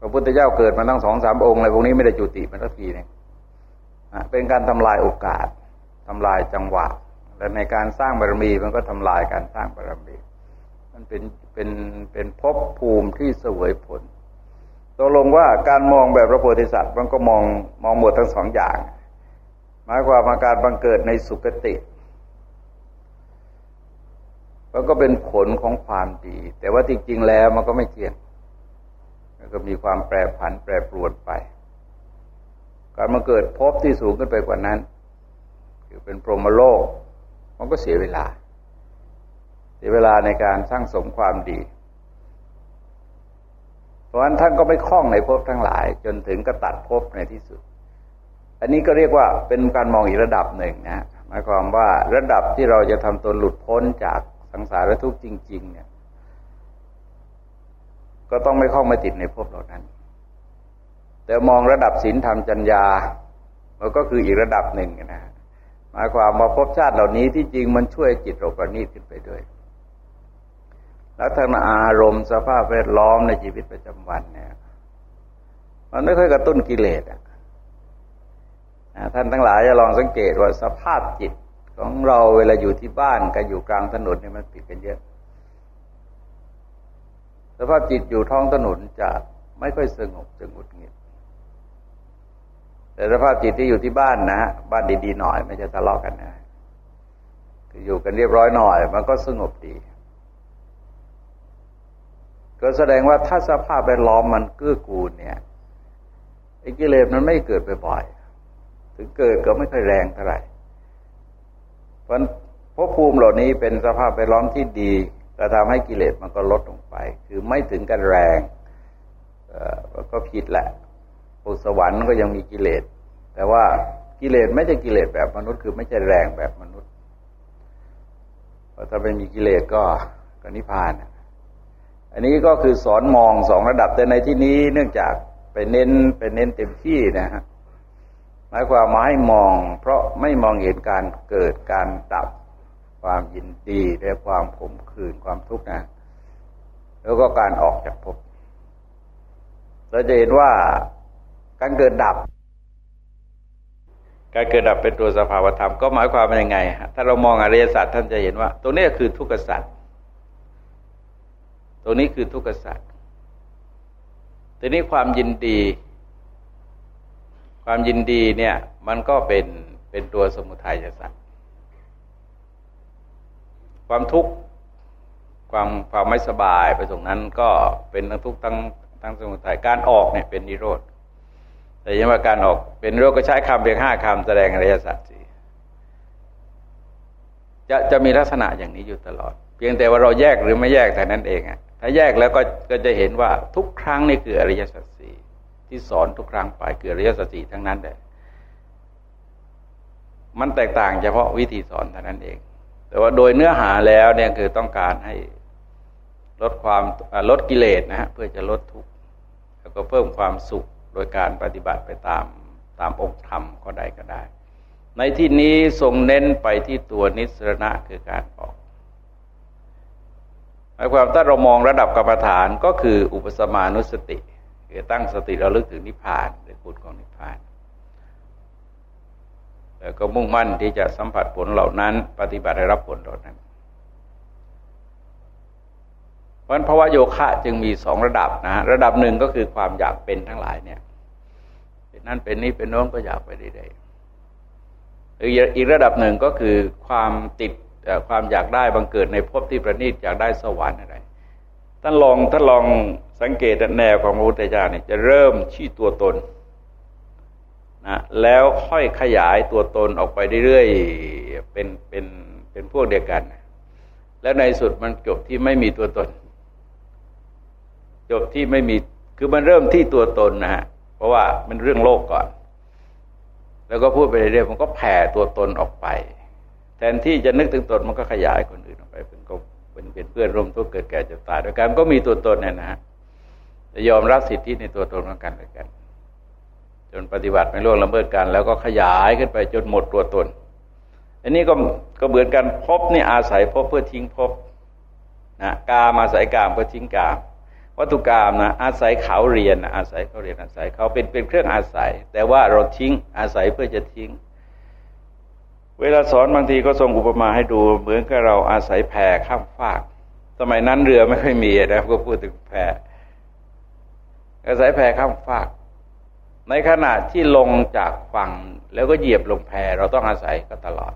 พระพุทธเจ้าเกิดมาตั้งสองสามองค์อะไรพวกนี้ไม่ได้จุติมันสักทีเนี่ยเป็นการทำลายโอกาสทำลายจังหวะ และในการสร้างบารมีมันก็ทำลายการสร้างบารมี มันเป็นเป็นเป็นภพภูมิที่เสวยผล ตกลงว่าการมองแบบพระโพธิสัตว์มันก็มองมองหมดทั้งสองอย่าง หมายความว่าการบังเกิดในสุคติมันก็เป็นผลของความดี แต่ว่าจริง ๆ แล้วมันก็ไม่เที่ยงมันก็มีความแปรผันแปรปรวนไป การมาเกิดพบที่สูงขึ้นไปกว่านั้น คือเป็นพรหมโลก มันก็เสียเวลา เสียเวลาในการสร้างสมความดี ราะฉะนั้นท่านก็ไม่คล้องในภพทั้งหลาย จนถึงก็ตัดภพในที่สุด อันนี้ก็เรียกว่าเป็นการมองอีกระดับหนึ่งนะหมายความว่าระดับที่เราจะทำตนหลุดพ้นจากสังสารทุกข์จริง ๆ เนี่ย ก็ต้องไม่ข้องไม่ติดในภพเหล่านั้น แต่มองระดับศีลธรรมจัญญามันก็คืออีกระดับหนึ่งนะหมายความว่าภพชาติเหล่านี้ที่จริงมันช่วยจิตเราประณีตขึ้นไปด้วย ลักษณะอารมณ์สภาพแวดล้อมในชีวิตประจำวันเนี่ยมันไม่ค่อยกระตุ้นกิเลสอะท่านทั้งหลายจะลองสังเกตว่าสภาพจิตของเราเวลาอยู่ที่บ้านกับอยู่กลางถนนเนี่ยมันติดกันเยอะ สภาพจิตอยู่ท้องถนนจะไม่ค่อยสงบจะงุดหงิดแต่สภาพจิตที่อยู่ที่บ้านนะฮะบ้านดีๆหน่อย ไม่จะทะเลาะกันนะคืออยู่กันเรียบร้อยหน่อย มันก็สงบดี ก็แสดงว่าถ้าสภาพแวดล้อมมันเกื้อกูลเนี่ยไอ้กิเลสมันไม่เกิดบ่อยๆถึงเกิดก็ไม่ค่อยแรงเท่าไหร่เพราะภพภูมิเหล่านี้เป็นสภาพแวดล้อมที่ดีก็ทำให้กิเลสมันก็ลดลงไป คือไม่ถึงกันแรงก็ผิดแหละปุสวรรค์ก็ยังมีกิเลส แต่ว่ากิเลสไม่ใช่กิเลสแบบมนุษย์ คือไม่ใช่แรงแบบมนุษย์เพราะถ้าไม่มีกิเลสก็ก็นิพพาน อันนี้ก็คือสอนมองสองระดับแต่ในที่นี้เนื่องจากไปเน้นไปเน้นเต็มที่นะฮะหมายความมาให้มอง เพราะไม่มองเห็นการเกิดการดับ ความยินดีและความขมขื่นความทุกข์นะ แล้วก็การออกจากภพเราจะเห็นว่าการเกิดดับ การเกิดดับเป็นตัวสภาวธรรมก็หมายความว่ายังไงฮะถ้าเรามองอริยสัจท่านจะเห็นว่า ตรงนี้คือทุกขสัจ ตรงนี้คือทุกข์สัจทีนี้ความยินดี ความยินดีเนี่ย มันก็เป็นเป็นตัวสมุทัยสัตว์ความทุกข์ความความไม่สบายไปตรงนั้นก็เป็นทั้งทุกข์ทั้งทั้งสมุทัยการออกเนี่ยเป็นนิโรธแต่ยังว่าการออกเป็นโรธก็ใช้คำเพียงห้าคำแสดงอริยสัจสี่จะจะมีลักษณะอย่างนี้อยู่ตลอด เพียงแต่ว่าเราแยกหรือไม่แยกแต่นั้นเองอะ ถ้าแยกแล้วก็ก็จะเห็นว่าทุกครั้งนี่คืออริยสัจสี่ที่สอนทุกครั้งไปคืออริยสัจสี่ทั้งนั้นเลยมันแตกต่างเฉพาะวิธีสอนเท่านั้นเอง แต่ว่าโดยเนื้อหาแล้วเนี่ยคือต้องการให้ลดความลดกิเลสนะฮะเพื่อจะลดทุกข์แล้วก็เพิ่มความสุขโดยการปฏิบัติไปตามตามองค์ธรรมก็ได้ก็ได้ ในที่นี้ทรงเน้นไปที่ตัวนิสรณะคือการออก หมายความถ้าเรามองระดับกรรมฐานก็คืออุปสมานุสติคือตั้งสติเราลึกถึงนิพพานหรือคุณของนิพพานแล้วก็มุ่งมั่นที่จะสัมผัสผลเหล่านั้น ปฏิบัติให้รับผลเหล่านั้นเพราะภาวะโยคะจึงมีสองระดับนะระดับหนึ่งก็คือความอยากเป็นทั้งหลายเนี่ยเป็นนั่นเป็นนี้เป็นโน้นก็อยากไปได้ๆหรืออีกระดับหนึ่งก็คือความติด ความอยากได้บังเกิดในภพที่ประณีตอยากได้สวรรค์อะไรท่านลองท่านลองสังเกตแนวของพระพุทธเจ้าเนี่ยจะเริ่มชี้ตัวตนนะแล้วค่อยขยายตัวตนออกไปเรื่อยๆเป็นเป็นเป็นพวกเดียวกัน แล้วในสุดมันจบที่ไม่มีตัวตน จบที่ไม่มีคือมันเริ่มที่ตัวตนนะฮะเพราะว่ามันเรื่องโลกก่อน แล้วก็พูดไปเรื่อยๆมันก็แผ่ตัวตนออกไป แทนที่จะนึกถึงตนมันก็ขยายคนอื่นออกไปเป็นก็เป็นเป็นเพื่อนร่วมทุกข์เกิดแก่เจ็บตายด้วยกันก็มีตัวตนเนี่ยนะฮะจะยอมรับสิทธิในตัวตนของกันและกัน จนปฏิบัติไม่ล่วงละเมิดกัน แล้วก็ขยายขึ้นไปจนหมดตัวตน อันนี้ก็ก็เหมือนกันพบนี่อาศัยพบเพื่อทิ้งพบนะกามอาศัยกามเพื่อทิ้งกามวัตถุกรรมนะอาศัยเขาเรียนอาศัยเขาเรียนอาศัยเขาเป็นเป็นเครื่องอาศัย แต่ว่าเราทิ้งอาศัยเพื่อจะทิ้ง เวลาสอนบางทีก็ส่งอุปมาให้ดู เหมือนกับเราอาศัยแพข้ามฟาก สมัยนั้นเรือไม่ค่อยมีนะก็พูดถึงแพอาศัยแพข้ามฟาก ในขณะที่ลงจากฝั่งแล้วก็เหยียบลงแพเราต้องอาศัยก็ตลอด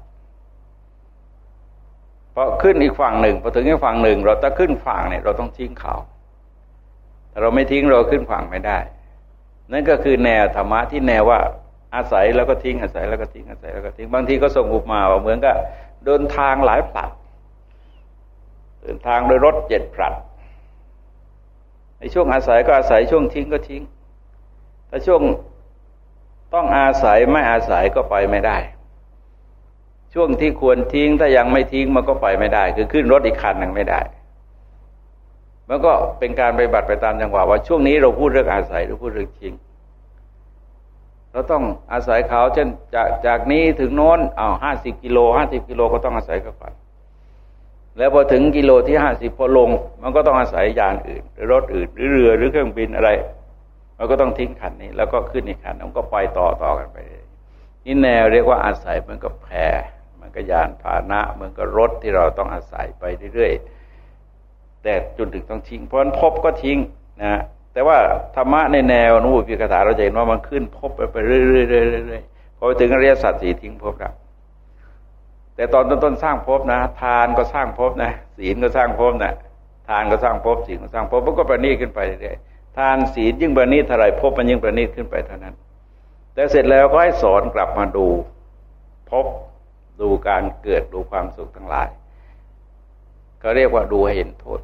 พอขึ้นอีกฝั่งหนึ่งพอถึงอีกฝั่งหนึ่ง เราต้องขึ้นฝั่งเนี่ยเราต้องทิ้งเขาแต่เราไม่ทิ้งเราขึ้นฝั่งไม่ได้ นั่นก็คือแนวธรรมะที่แนวว่า อาศัยแล้วก็ทิ้งอาศัยแล้วก็ทิ้งอาศัยแล้วก็ทิ้งบางทีก็ส่งอุปมาเหมือนกับเดินทางหลายผลัด เดินทางโดยรถเจ็ดผลัด ในช่วงอาศัยก็อาศัยช่วงทิ้งก็ทิ้งถ้าช่วงต้องอาศัยไม่อาศัยก็ไปไม่ได้ ช่วงที่ควรทิ้งถ้ายังไม่ทิ้งมันก็ไปไม่ได้ คือขึ้นรถอีกคันหนึ่งไม่ได้มันก็เป็นการไปบัติไปตามจังหวะว่าช่วงนี้เราพูดเรื่องอาศัยหรือพูดเรื่องทิ้ง เราต้องอาศัยเขา เช่นจากจากนี้ถึงโน้นเอาห้าสิบกิโลห้าสิบกิโลก็ต้องอาศัยเขาก่อนแล้วพอถึงกิโลที่ห้าสิบพอลง มันก็ต้องอาศัยยานอื่น หรือรถอื่น หรือเรือหรือเครื่องบินอะไร มันก็ต้องทิ้งคันนี้ แล้วก็ขึ้นอีกคันมันก็ไปต่อต่อกันไปนี่แนวเรียกว่าอาศัยมันก็แพรมันก็ยานพาหนะมันก็รถที่เราต้องอาศัยไปเรื่อยๆแต่จนถึงต้องทิ้ง เพราะฉะนั้นพบก็ทิ้งนะ แต่ว่าธรรมะในแนวนุบิกถาเราจะเห็นว่ามันขึ้นพบไปเรื่อยๆพอไปถึงอริยสัจสี่ทิ้งพบแล้วแต่ตอนต้นๆสร้างภพนะ ทานก็สร้างภพนะศีลก็สร้างภพนะทานก็สร้างภพศีลก็สร้างภพมันก็ประณีตขึ้นไปเรื่อยๆทานศีลยิ่งประณีตเท่าไรภพมันยิ่งประณีตขึ้นไปเท่านั้น แต่เสร็จแล้วก็ให้สอนกลับมาดูภพดูการเกิดดูความสุขทั้งหลายเขาเรียกว่าดูให้เห็นโทษ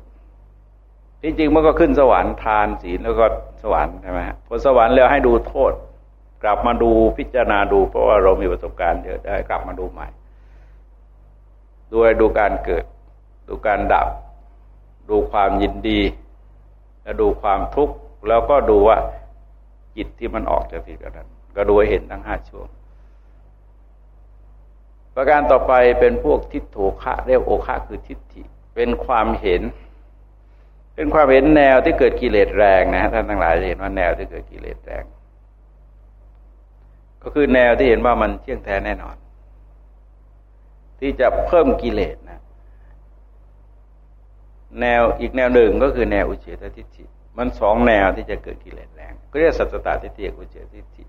ที่จริงมันก็ขึ้นสวรรค์ทานศีลแล้วก็สวรรค์ใช่ไหมพอสวรรค์แล้วให้ดูโทษ กลับมาดูพิจารณาดู เพราะว่าเรามีประสบการณ์เยอะได้กลับมาดูใหม่ดูดูการเกิด ดูการดับ ดูความยินดีแล้วดูความทุกข์แล้วก็ดูว่าจิตที่มันออกจากผิดกันนั้น ก็ดูให้เห็นทั้งห้าช่วง ประการต่อไปเป็นพวกทิฏโถคะเรียกโอคะคือทิฏฐิ เป็นความเห็น เป็นความเห็นแนวที่เกิดกิเลสแรงนะท่านทั้งหลายจะเห็นว่าแนวที่เกิดกิเลสแรง ก็คือแนวที่เห็นว่ามันเที่ยงแท้แน่นอน ที่จะเพิ่มกิเลสนะแนวอีกแนวหนึ่งก็คือแนวอุเฉตทิฏฐิมันสองแนวที่จะเกิดกิเลสแรงก็เรียกสัจตตทิฏฐิอุเฉตทิฏฐิ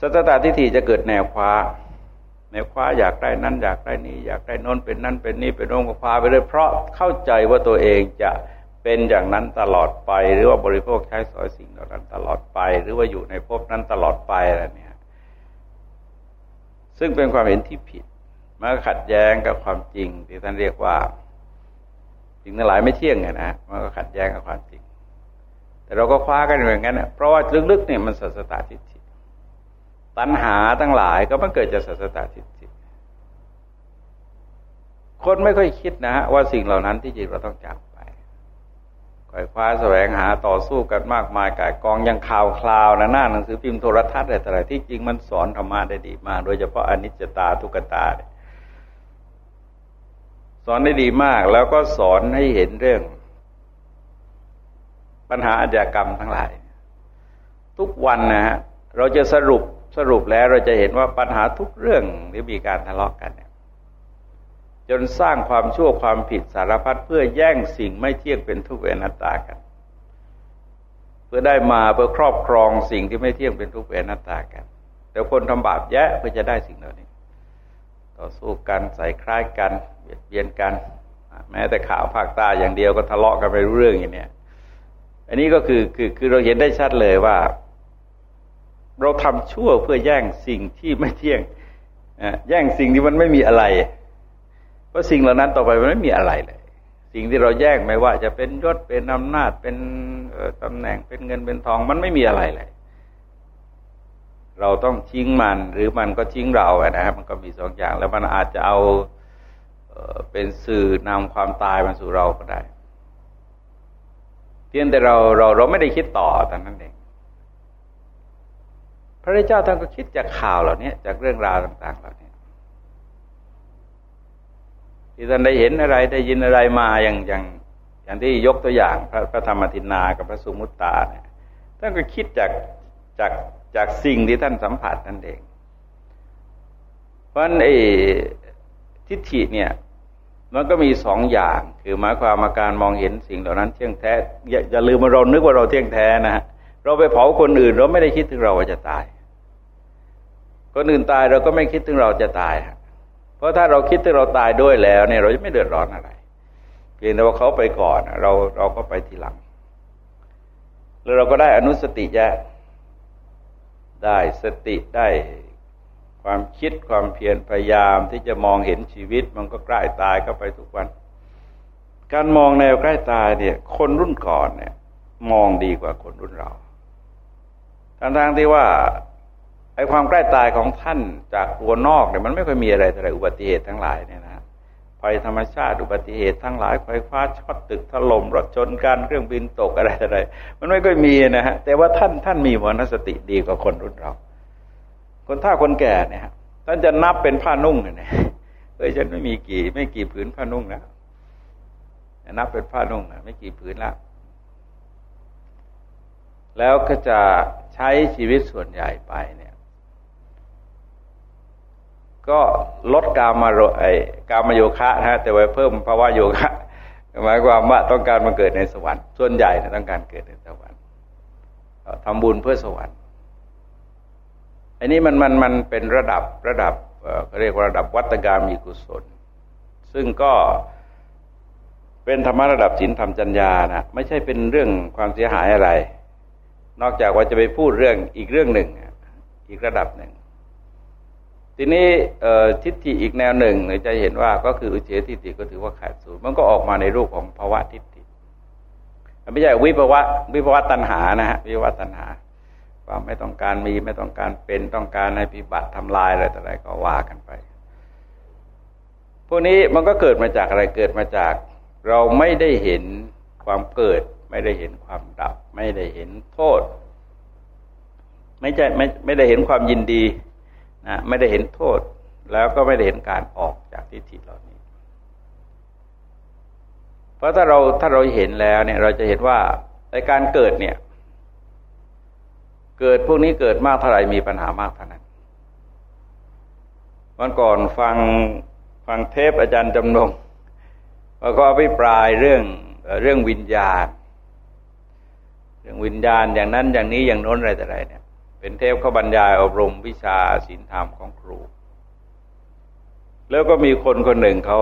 สัจตตทิฏฐิจะเกิดแนวคว้าแนวคว้าอยากได้นั้นอยากได้นี้ อยากได้น้นเป็นนั้นเป็นนี้เป็นโน้นก็คว้าไปเลยเพราะเข้าใจว่าตัวเองจะ เป็นอย่างนั้นตลอดไป หรือว่าบริโภคใช้สอยสิ่งเหล่านั้นตลอดไป หรือว่าอยู่ในภพนั้นตลอดไปอะไรเนี่ย ซึ่งเป็นความเห็นที่ผิดมันขัดแย้งกับความจริง ที่ท่านเรียกว่าสิ่งทั้งหลายไม่เที่ยงไงนะมันก็ขัดแย้งกับความจริง แต่เราก็คว้ากันอย่างนั้นเพราะว่าลึกๆเนี่ยมันสัสตตทิฏฐิตัณหาทั้งหลายก็มันเกิดจากสัสตตทิฏฐิคนไม่ค่อยคิดนะฮะว่าสิ่งเหล่านั้นที่จริงเราต้องจาก ไปค่อยคว้าแสวงหาต่อสู้กันมากมายกายกองยังข่าวคลาวนะหน้าหนังสือพิมพ์โทรทัศน์อะไรต่างๆที่จริงมันสอนธรรมะได้ดีมาก โดยเฉพาะอนิจจตาทุกตา สอนได้ดีมากแล้วก็สอนให้เห็นเรื่อง ปัญหาอาชญากรรมทั้งหลาย ทุกวันนะฮะเราจะสรุปสรุปแล้วเราจะเห็นว่าปัญหาทุกเรื่องที่มีการทะเลาะกกัน จนสร้างความชั่วความผิดสารพัดเพื่อแย่งสิ่งไม่เที่ยงเป็นทุกเวนัตตากัน เพื่อได้มาเพื่อครอบครองสิ่งที่ไม่เที่ยงเป็นทุกเวนัตตากัน แต่คนทำบาปแย่เพื่อจะได้สิ่งเหล่านี้ ต่อสู้กันใส่คล้ายกันเบียดเบียนกัน แม้แต่ข่าวภาคใต้อย่างเดียวก็ทะเลาะกันไปเรื่องอย่างนี้อันนี้ก็คือคือคือเราเห็นได้ชัดเลยว่า เราทำชั่วเพื่อแย่งสิ่งที่ไม่เที่ยงแย่งสิ่งที่มันไม่มีอะไร เพราะสิ่งเหล่านั้นต่อไปมันไม่มีอะไรเลย สิ่งที่เราแย่งไม่ว่าจะเป็นยศเป็นอำนาจเป็นตำแหน่งเป็นเงินเป็นทองมันไม่มีอะไรเลย เราต้องทิ้งมันหรือมันก็ทิ้งเราอะนะครับ มันก็มีสองอย่าง แล้วมันอาจจะเอาเป็นสื่อนำความตายมาสู่เราก็ได้เพียงแต่เราเราเราไม่ได้คิดต่อแต่นั้นเอง พระเจ้าท่านก็คิดจากข่าวเหล่านี้จากเรื่องราวต่าง ๆ เหล่านี้ ที่ท่านได้เห็นอะไรได้ยินอะไรมาอย่างอย่างอย่างที่ยกตัวอย่างพระพระธรรมทินนากับพระสุมุตตาเนี่ยท่านก็คิดจากจากจากสิ่งที่ท่านสัมผัสนั่นเอง เพราะนั้นไอ้ทิฏฐิเนี่ยมันก็มีสองอย่าง คือหมายความมาการมองเห็นสิ่งเหล่านั้นเที่ยงแท้อย่าอย่าลืมว่าเรานึกว่าเราเที่ยงแท้นะฮะเราไปเผาคนอื่น เราไม่ได้คิดถึงเราว่าจะตาย คนอื่นตายเราก็ไม่คิดถึงเราจะตาย ราะถ้าเราคิดถึงเราตายด้วยแล้วเนี่ยเราจะไม่เดือดร้อนอะไร เพียงแต่ว่าเขาไปก่อน เราเราก็ไปทีหลัง แล้วเราก็ได้อนุสติแยะได้สติได้ความคิดความเพียรพยายามที่จะมองเห็นชีวิตมันก็ใกล้ตายเข้าไปทุกวัน การมองแนวใกล้ตายเนี่ย คนรุ่นก่อนเนี่ย มองดีกว่าคนรุ่นเราทั้งทางที่ว่า ไอ้ความใกล้ตายของท่านจากตัวนอกเนี่ยมันไม่ค่อยมีอะไรอะไรอุบัติเหตุทั้งหลายเนี่ยนะภัยธรรมชาติอุบัติเหตุทั้งหลายไฟฟ้าช็อตตึกถล่มรถชนกันเครื่องบินตกอะไรอะไรมันไม่ค่อยมีนะฮะแต่ว่าท่านท่านมีมรณสติดีกว่าคนรุ่นเรา คนท่าคนแก่เนี่ยท่านจะนับเป็นผ้านุ่งเนี่ยเอ้ยฉันไม่มีกี่ ไม่กี่ผืนผ้านุ่งนะนับเป็นผ้านุ่งนะไม่กี่ผืนละแล้วก็จะใช้ชีวิตส่วนใหญ่ไปเนี่ย ก็ลดกามาโรไอกามโยคะนะฮะแต่ว่าเพิ่มภาวะโยคะหมายความว่าต้องการมาเกิดในสวรรค์ส่วนใหญ่นะต้องการเกิดในสวรรค์ทำบุญเพื่อสวรรค์อันนี้มันมันมันเป็นระดับระดับเขาเรียกว่าระดับวัตกรรมีกุศล ซึ่งก็เป็นธรรมะระดับศีลธรรมจัญญานะไม่ใช่เป็นเรื่องความเสียหายอะไร นอกจากว่าจะไปพูดเรื่องอีกเรื่องหนึ่ง อีกระดับหนึ่ง ทีนี้ทิฏฐิอีกแนวหนึ่งจะเห็นว่าก็คืออุเฉทิฏฐิก็ถือว่าขาดสูตรมันก็ออกมาในรูปของภาวะทิฏฐิไม่ใช่วิภวะวิภวะตัณหานะฮะวิภวะตัณหาความไม่ต้องการมีไม่ต้องการเป็นต้องการให้พิบัติทำลายอะไรต่ออะไรก็ว่ากันไป พวกนี้มันก็เกิดมาจากอะไรเกิดมาจาก เราไม่ได้เห็นความเกิด ไม่ได้เห็นความดับ ไม่ได้เห็นโทษ ไม่ใช่ไม่ไม่ได้เห็นความยินดี นะไม่ได้เห็นโทษ แล้วก็ไม่ได้เห็นการออกจากทิฏฐิเหล่านี้ เพราะถ้าเราถ้าเราเห็นแล้วเนี่ย เราจะเห็นว่าในการเกิดเนี่ย เกิดพวกนี้เกิดมากเท่าไหร่มีปัญหามากเท่านั้นวันก่อนฟังฟังเทปอาจารย์จำนงแล้วก็อภิปรายเรื่องเรื่องวิญญาณ เรื่องวิญญาณอย่างนั้นอย่างนี้อย่างโน้นอะไรแต่ไรเนี่ย เป็นเทพเขาบรรยายอบรมวิชาศีลธรรมของครู แล้วก็มีคนคนหนึ่งเขา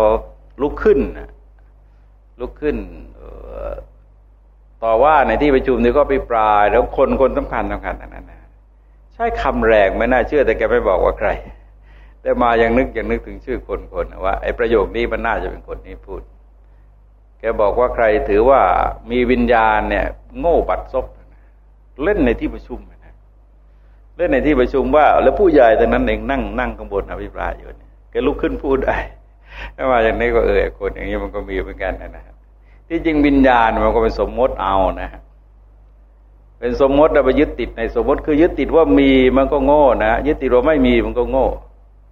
ลุกขึ้นลุกขึ้นต่อว่าในที่ประชุมนี้ก็ไปปลาย แล้วคนคนสำคัญสำคัญนั้นนะใช้คำแรงไม่น่าเชื่อแต่แกไม่บอกว่าใคร แต่มายังนึกยังนึกถึงชื่อคนคนว่าไอ้ประโยคนี้มันน่าจะเป็นคนนี้พูด แกบอกว่าใครถือว่ามีวิญญาณเนี่ย โง่บัดซบเล่นในที่ประชุม นะเล่นในที่ประชุมว่า แล้วผู้ใหญ่ต่นั้นเองนั่งนั่งข้างบนอภิปรายอยู่เนี่ยแกลุกขึ้นพูดได้ถ้ามาอย่างนี้ก็เออคนอย่างนี้มันก็มีเหมือนกันนะครับที่จริงวิญญาณมันก็เป็นสมมติเอานะเป็นสมมติเราไปยึดติดในสมมติคือยึดติดว่ามีมันก็โง่นะยึดติดว่าไม่มีมันก็โง่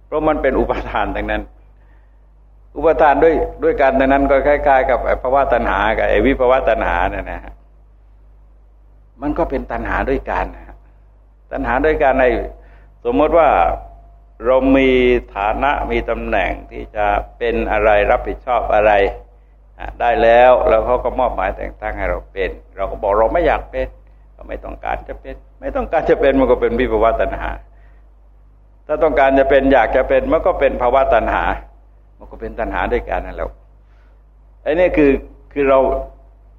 เพราะมันเป็นอุปทานดังนั้น อุปทานด้วยด้วยกันดังนั้นก็คล้าย ๆ กับภาวะตัณหากับไอวิภาวะตัณหาเนี่ยนะฮะมันก็เป็นตัณหาด้วยกันนะ ตัณหาด้วยกันในสมมติว่าเรามีฐานะมีตำแหน่งที่จะเป็นอะไรรับผิดชอบอะไรได้แล้วแล้วเขาก็มอบหมายแต่งตั้งให้เราเป็น เราก็บอกเราไม่อยากเป็นเราไม่ต้องการจะเป็น ไม่ต้องการจะเป็นมันก็เป็นวิภาวะตัณหา ถ้าต้องการจะเป็นอยากจะเป็นมันก็เป็นภาวะตัณหา มันก็เป็นตัณหาด้วยกันนั่นแหละไอ้นี่คือคือเรา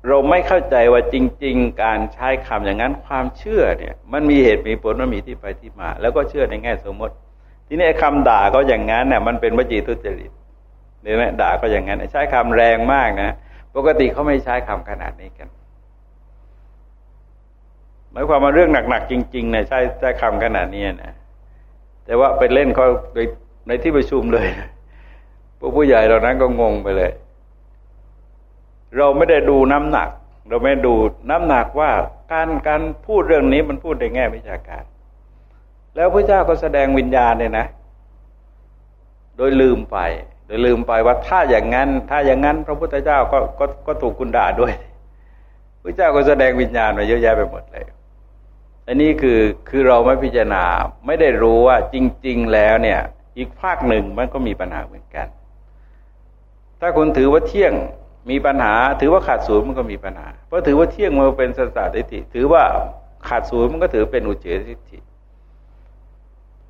เราไม่เข้าใจว่าจริง ๆ การใช้คำอย่างนั้นความเชื่อเนี่ย มันมีเหตุมีผลมันมีที่ไปที่มา แล้วก็เชื่อในแง่สมมติ ทีนี้คำด่าก็อย่างนั้นเนี่ยมันเป็นวจีทุจริตเห็นไหมด่าก็อย่างนั้น ใช้คำแรงมากนะปกติเขาไม่ใช้คำขนาดนี้กันหมายความว่าเรื่องหนักๆจริงๆเนี่ยใช้ใช้คำขนาดนี้นะแต่ว่าไปเล่นเขาในที่ประชุมเลยพวกผู้ใหญ่เหล่านั้นก็งงไปเลย เราไม่ได้ดูน้ำหนัก เราไม่ดูน้ำหนักว่าการการพูดเรื่องนี้มันพูดในแง่วิชาการ แล้วพระเจ้าก็แสดงวิญญาณเนี่ยนะ โดยลืมไป โดยลืมไปว่าถ้าอย่างนั้น ถ้าอย่างนั้น พระพุทธเจ้าก็ก็ก็ถูกคุณด่าด้วยพระเจ้าก็แสดงวิญญาณมาเยอะแยะไปหมดเลยอันนี้คือคือเราไม่พิจารณาไม่ได้รู้ว่าจริง ๆ แล้วเนี่ย อีกภาคหนึ่งมันก็มีปัญหาเหมือนกัน ถ้าคุณถือว่าเที่ยง มีปัญหา ถือว่าขาดศูนย์มันก็มีปัญหา เพราะถือว่าเที่ยงมันเป็นสัตติทิถือว่าขาดศูนย์มันก็ถือเป็นอุเฉทิฐิ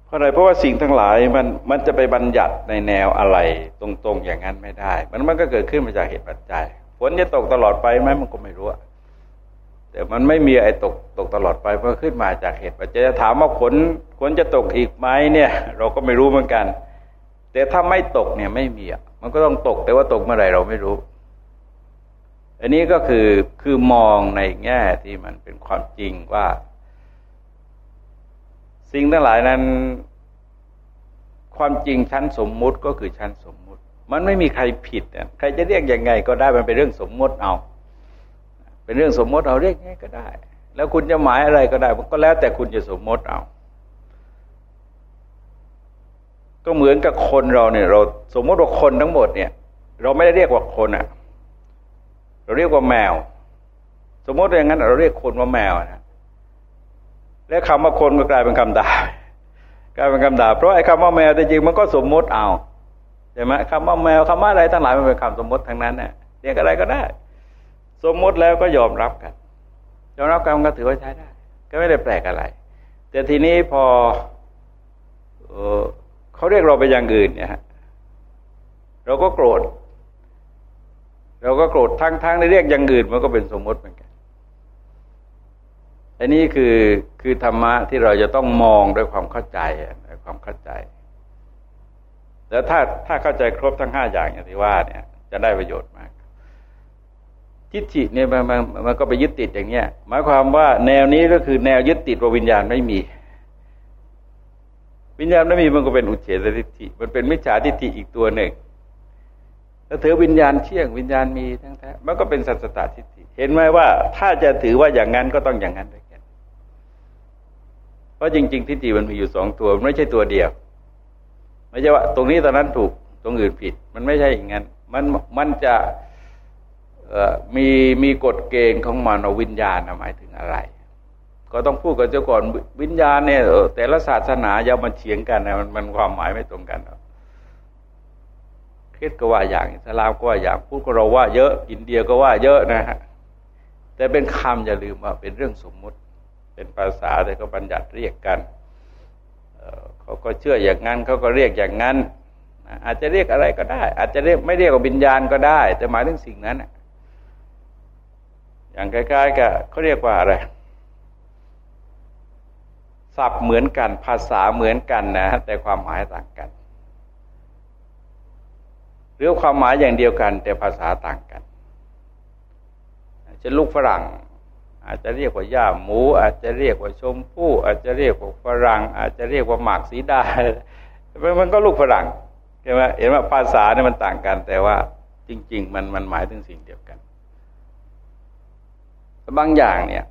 เพราะอะไรเพราะว่าสิ่งทั้งหลายมันมันจะไปบัญญัติในแนวอะไรตรงๆอย่างนั้นไม่ได้ มันมันก็เกิดขึ้นมาจากเหตุปัจจัยฝนจะตกตลอดไปไหมมันก็ไม่รู้แต่มันไม่มีไอ้ตกตกตลอดไปเพราะขึ้นมาจากเหตุปัจจัยถามว่าฝนฝนจะตกอีกไหมเนี่ย เราก็ไม่รู้เหมือนกัน แต่ถ้าไม่ตกเนี่ยไม่มีอะมันก็ต้องตกแต่ว่าตกเมื่อไหร่เราไม่รู้ อันนี้ก็คือคือมองในแง่ที่มันเป็นความจริงว่า สิ่งทั้งหลายนั้น ความจริงชั้นสมมุติก็คือชั้นสมมุติ มันไม่มีใครผิดใครจะเรียกยังไงก็ได้มันเป็นเรื่องสมมติเอา เป็นเรื่องสมมติเอาเรียกไงก็ได้ แล้วคุณจะหมายอะไรก็ได้ มันก็แล้วแต่คุณจะสมมติเอา ก็เหมือนกับคนเราเนี่ย เราสมมติว่าคนทั้งหมดเนี่ย เราไม่ได้เรียกว่าคนอะ่ะ เราเรียกว่าแมว สมมติอย่างนั้น เราเรียกคนว่าแมวนะแล้วคำว่าคนก็กลายเป็นคำด่ากลายเป็นคำด่า เพราะไอ้คำว่าแมวแต่จริงมันก็สมมติเอาใช่ไหมคำว่าแมวคำว่าอะไรทั้งหลายมันเป็นคำสมมติทั้งนั้นเนี่ยเรียกอะไรก็ได้ สมมติแล้วก็ยอมรับกันยอมรับกันก็ถือว่าใช้ได้ ก็ไม่ได้แปลกอะไร แต่ทีนี้พอเขาเรียกเราไปอย่างอื่นเนี่ยฮะเราก็โกรธ เราก็โกรธทั้งทั้งในเรียกอย่างอื่นมันก็เป็นสมมติเหมือนกันอันนี้คือคือธรรมะที่เราจะต้องมองด้วยความเข้าใจด้วยความเข้าใจ แล้วถ้าถ้าเข้าใจครบทั้งห้าอย่างอย่างที่ว่าเนี่ย จะได้ประโยชน์มากทิฏฐิเนี่ยมันมันมันก็ไปยึดติดอย่างเงี้ยหมายความว่าแนวนี้ก็คือแนวยึดติดว่าวิญญาณไม่มี วิญญาณไม่มีมันก็เป็นอุเฉตทิฏฐิมันเป็นมิจฉาทิฏฐิอีกตัวหนึ่ง ถ้าถือวิญญาณเที่ยงวิญญาณมีทั้งแท้มันก็เป็นสัจตทิฏฐิเห็นไหมว่า ถ้าจะถือว่าอย่างนั้นก็ต้องอย่างนั้นด้วยกันเพราะจริง ๆทิฏฐิมันมีอยู่สองตัวไม่ใช่ตัวเดียว ไม่ใช่ว่าตรงนี้ตอนนั้นถูกตรงอื่นผิด มันไม่ใช่อย่างนั้น มันมันจะมีมีกฎเกณฑ์ของมันวิญญาณหมายถึงอะไร ก็ต้องพูดกันเจ้าก่อนวิญญาณเนี่ยแต่ละศาสนาอย่ามาเฉียงกันนะมันมันความหมายไม่ตรงกันค ริสก็ว่าอย่างอิสลามก็ว่าอย่างพูดก็เราว่าเยอะอินเดียก็ว่าเยอะนะฮะแต่เป็นคำอย่าลืมว่าเป็นเรื่องสมมุติ เป็นภาษาแต่ก็บัญญัติเรียกกันเขาก็เชื่ออย่างนั้นเขาก็เรียกอย่างนั้น อาจจะเรียกอะไรก็ได้ อาจจะเรียกไม่เรียกว่าวิญญาณก็ได้ แต่หมายถึงสิ่งนั้นอย่างใกล้ๆกับเขาเรียกว่าอะไรศัพท์เหมือนกันภาษาเหมือนกันนะ แต่ความหมายต่างกัน รือความหมายอย่างเดียวกัน แต่ภาษาต่างกันจะลูกฝรั่ง อาจจะเรียกว่าย่าหมู อาจจะเรียกว่าชมพู่อาจจะเรียกว่าฝรั่ง อาจจะเรียกว่าหมากสีดามันก็ลูกฝรั่งใช่ไหมเห็นว่าภาษาเนี่ยมันต่างกัน แต่ว่าจริง ๆ มันมันหมายถึงสิ่งเดียวกันบางอย่างเนี่ย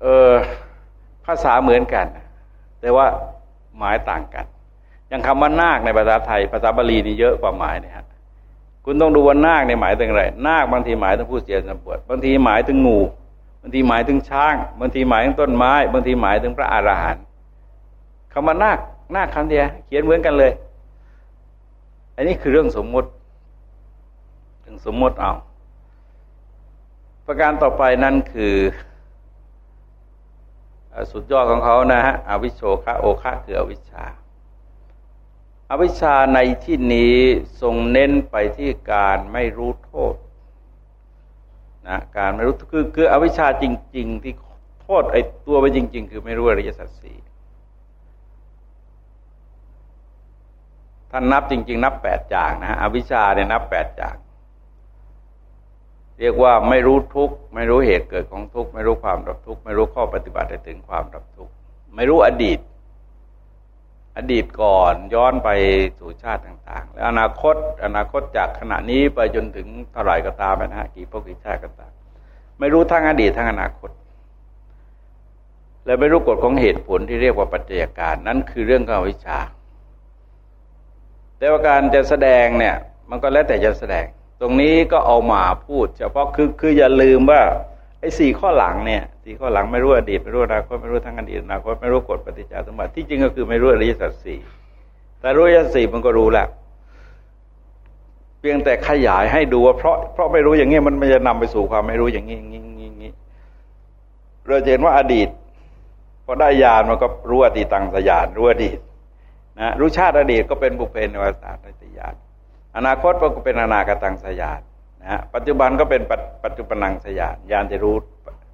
เออภาษาเหมือนกัน แต่ว่าหมายต่างกัน อย่างคำว่านาคในภาษาไทย ภาษาบาลีนี่เยอะกว่าหมายเนี่ยฮะคุณต้องดูว่านาคในหมายถึงอะไรนาคบางทีหมายถึงผู้เสียสมบวชบางทีหมายถึงงูบางทีหมายถึงช้างบางทีหมายถึงต้นไม้บางทีหมายถึงพระอรหันต์คำว่านาคนาคคำเดียวเขียนเหมือนกันเลย อันนี้คือเรื่องสมมติเรื่องสมมติเอา ประการต่อไปนั่นคือสุดยอดของเขานะฮะอวิชโชคะโอคะคืออวิชชา อวิชชาในที่นี้ทรงเน้นไปที่การไม่รู้โทษนะการไม่รู้คือคืออวิชชาจริง ๆ ที่โทษไอ้ตัวไปจริง ๆ คือไม่รู้อริยสัจสี่ท่านนับจริง ๆ นับแปดอย่างนะอวิชชาเนี่ยนับแปดอย่างเรียกว่าไม่รู้ทุกข์ไม่รู้เหตุเกิดของทุกข์ไม่รู้ความดับทุกข์ไม่รู้ข้อปฏิบัติถึงความดับทุกข์ไม่รู้อดีต อดีตก่อนย้อนไปสู่ชาติต่าง ๆ แล้วอนาคตอนาคตจากขณะนี้ไปจนถึงเท่าไหร่ก็ตามนะฮะกี่พวกกี่ชาติก็ตามไม่รู้ทั้งอดีตทั้งอนาคต และไม่รู้กฎของเหตุผลที่เรียกว่าปัจจัยการนั้นคือเรื่องของวิชา แต่ว่าการจะแสดงเนี่ย มันก็แล้วแต่จะแสดง ตรงนี้ก็เอามาพูด เฉพาะคือคืออย่าลืมว่าไอ้สี่ข้อหลังเนี่ย สี่ข้อหลังไม่รู้อดีตไม่รู้อนาคตไม่รู้ทั้งอดีตอนาคตไม่รู้กฎปฏิจจสมบัติที่จริงก็คือไม่รู้อริยสัจสี่แต่รู้อริยสัจสี่มันก็รู้แล้วเพียงแต่ขยายให้ดูว่าเพราะเพราะไม่รู้อย่างนี้มันมันจะนำไปสู่ความไม่รู้อย่างนี้อย่างนี้อย่างนี้เราเห็นว่าอดีตพอได้ญาณมันก็รู้อดีตตังสยานรู้อดีตนะรู้ชาติอดีตก็เป็นบุเพนวสานติญาณอนาคตก็เป็นอนาคตังสยานนะฮะปัจจุบันก็เป็นปัจจุบันังสยานญาณจะรู้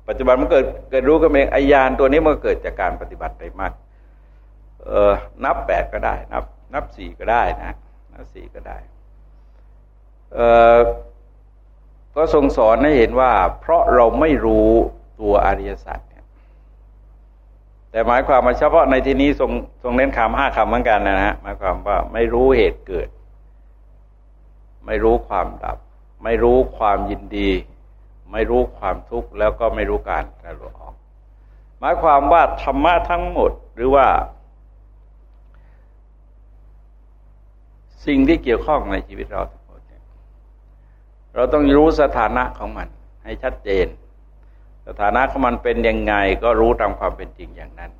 ปัจจุบันมันเกิดเกิดรู้ก็เองไอยานตัวนี้มันเกิดจากการปฏิบัติไปมากเออนับแปดก็ได้ นับ นับสี่ก็ได้นะนับสี่ก็ได้เออก็ทรงสอนให้เห็นว่า เพราะเราไม่รู้ตัวอริยสัจเนี่ยแต่หมายความว่าเฉพาะในที่นี้ทรงทรงเน้นคำห้าคำเหมือนกันนะฮะหมายความว่าไม่รู้เหตุเกิด ไม่รู้ความดับ ไม่รู้ความยินดี ไม่รู้ความทุกข์แล้วก็ไม่รู้การระลุออก หมายความว่าธรรมะทั้งหมดหรือว่า สิ่งที่เกี่ยวข้องในชีวิตเราทั้งหมดเราต้องรู้สถานะของมัน ให้ชัดเจน สถานะของมันเป็นยังไงก็รู้ตามความเป็นจริงอย่างนั้น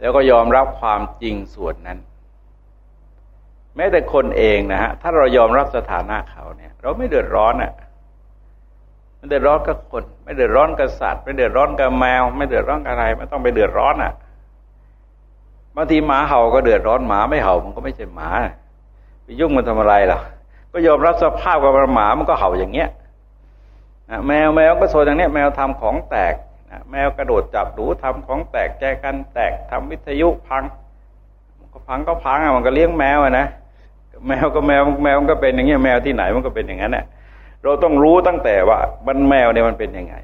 แล้วก็ยอมรับความจริงส่วนนั้นแม้แต่คนเองนะฮะ ถ้าเรายอมรับสถานะเขาเนี่ย เราไม่เดือดร้อนอะ่ะ ไม่เดือดร้อนกับคน ไม่เดือดร้อนกับสัตว์ไม่เดือดร้อนกับแมว ไม่เดือดร้อนกับอะไร ไม่ต้องไปเดือดร้อนอะบางทีหมาเห่าก็เดือดร้อนหมาไม่เห่ามันก็ไม่ใช่หมาไปยุ่งมันทำอะไรล่ะ ก็ยอมรับสภาพกับหมามันก็เห่าอย่างเงี้ยแมวแมวก็โซนอย่างเนี้ยแมวทำของแตกแมวกระโดดจับหนูทำของแตกแจกันแตกทำวิทยุพังก็พังก็พังอะมันก็เลี้ยงแมวนะแมวก็แมวแมวมันก็เป็นอย่างเงี้ยแมวที่ไหนมันก็เป็นอย่างนั้นแหละ เราต้องรู้ตั้งแต่ว่ามันแมวเนี่ยมันเป็นยังไง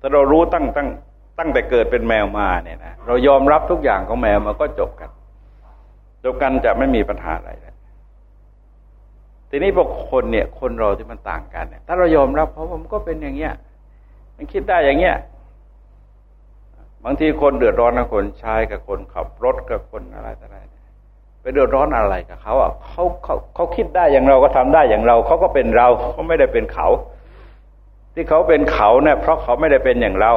ถ้าเรารู้ตั้งตั้งตั้งแต่เกิดเป็นแมวมาเนี่ยนะเรายอมรับทุกอย่างของแมวมันก็จบกัน จบกันจะไม่มีปัญหาอะไรเลยทีนี้พวกคนเนี่ย คนเราที่มันต่างกันเนี่ย ถ้าเรายอมรับเพราะมันก็เป็นอย่างเงี้ย มันคิดได้อย่างเงี้ยบางทีคนเดือดร้อนนะคนใช้กับคนขับรถกับคนอะไรต่ออะ ไปเดือดร้อนอะไรกับเขาอะเขาเขาเขาคิดได้อย่างเราก็ทำได้อย่างเราเขาก็เป็นเราเขาไม่ได้เป็นเขา ที่เขาเป็นเขาเนี่ยเพราะเขาไม่ได้เป็นอย่างเรา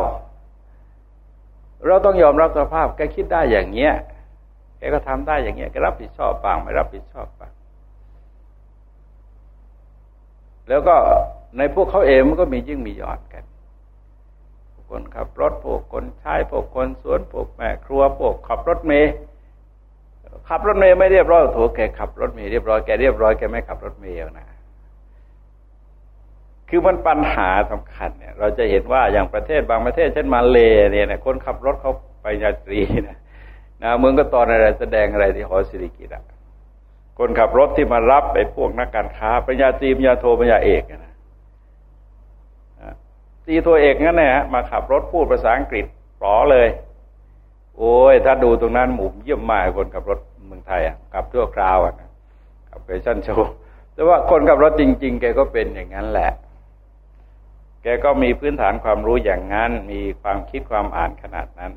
เราต้องยอมรับสภาพแกคิดได้อย่างเงี้ยแกก็ทำได้อย่างเงี้ยแกรับผิดชอบบ้างไม่รับผิดชอบบ้างแล้วก็ในพวกเขาเองมันก็มียิ่งมีหยอดกันพวกคนขับรถพวกคนใช้พวกคนสวนพวกแม่ครัวพวกขับรถเมย์ ขับรถเมย์ไม่เรียบร้อยโถแกขับรถเมย์เรียบร้อยแกเรียบร้อยแกไม่ขับรถเมย์นะคือมันปัญหาสำคัญเนี่ย เราจะเห็นว่าอย่างประเทศบางประเทศเช่นมาเลเนี่ยนะคนขับรถเขาไปญาตรีนะนะเมืองก็ตอนอะไรแสดงอะไรที่หอสิริกิตอะคนขับรถที่มารับไปพวกนักการค้าปัญญาตรีปัญญาโทปัญญาเอกนะตีตัวเอกงั้นแหละมาขับรถพูดภาษาอังกฤษปลอเลย โอ้ย ถ้าดูตรงนั้นหมู่เยี่ยมมากคนขับรถเมืองไทยอะขับทั่วคราวอะขับไปชั้นโชว์แต่ว่าคนขับรถจริง ๆ แกก็เป็นอย่างนั้นแหละ แกก็มีพื้นฐานความรู้อย่างนั้น มีความคิดความอ่านขนาดนั้น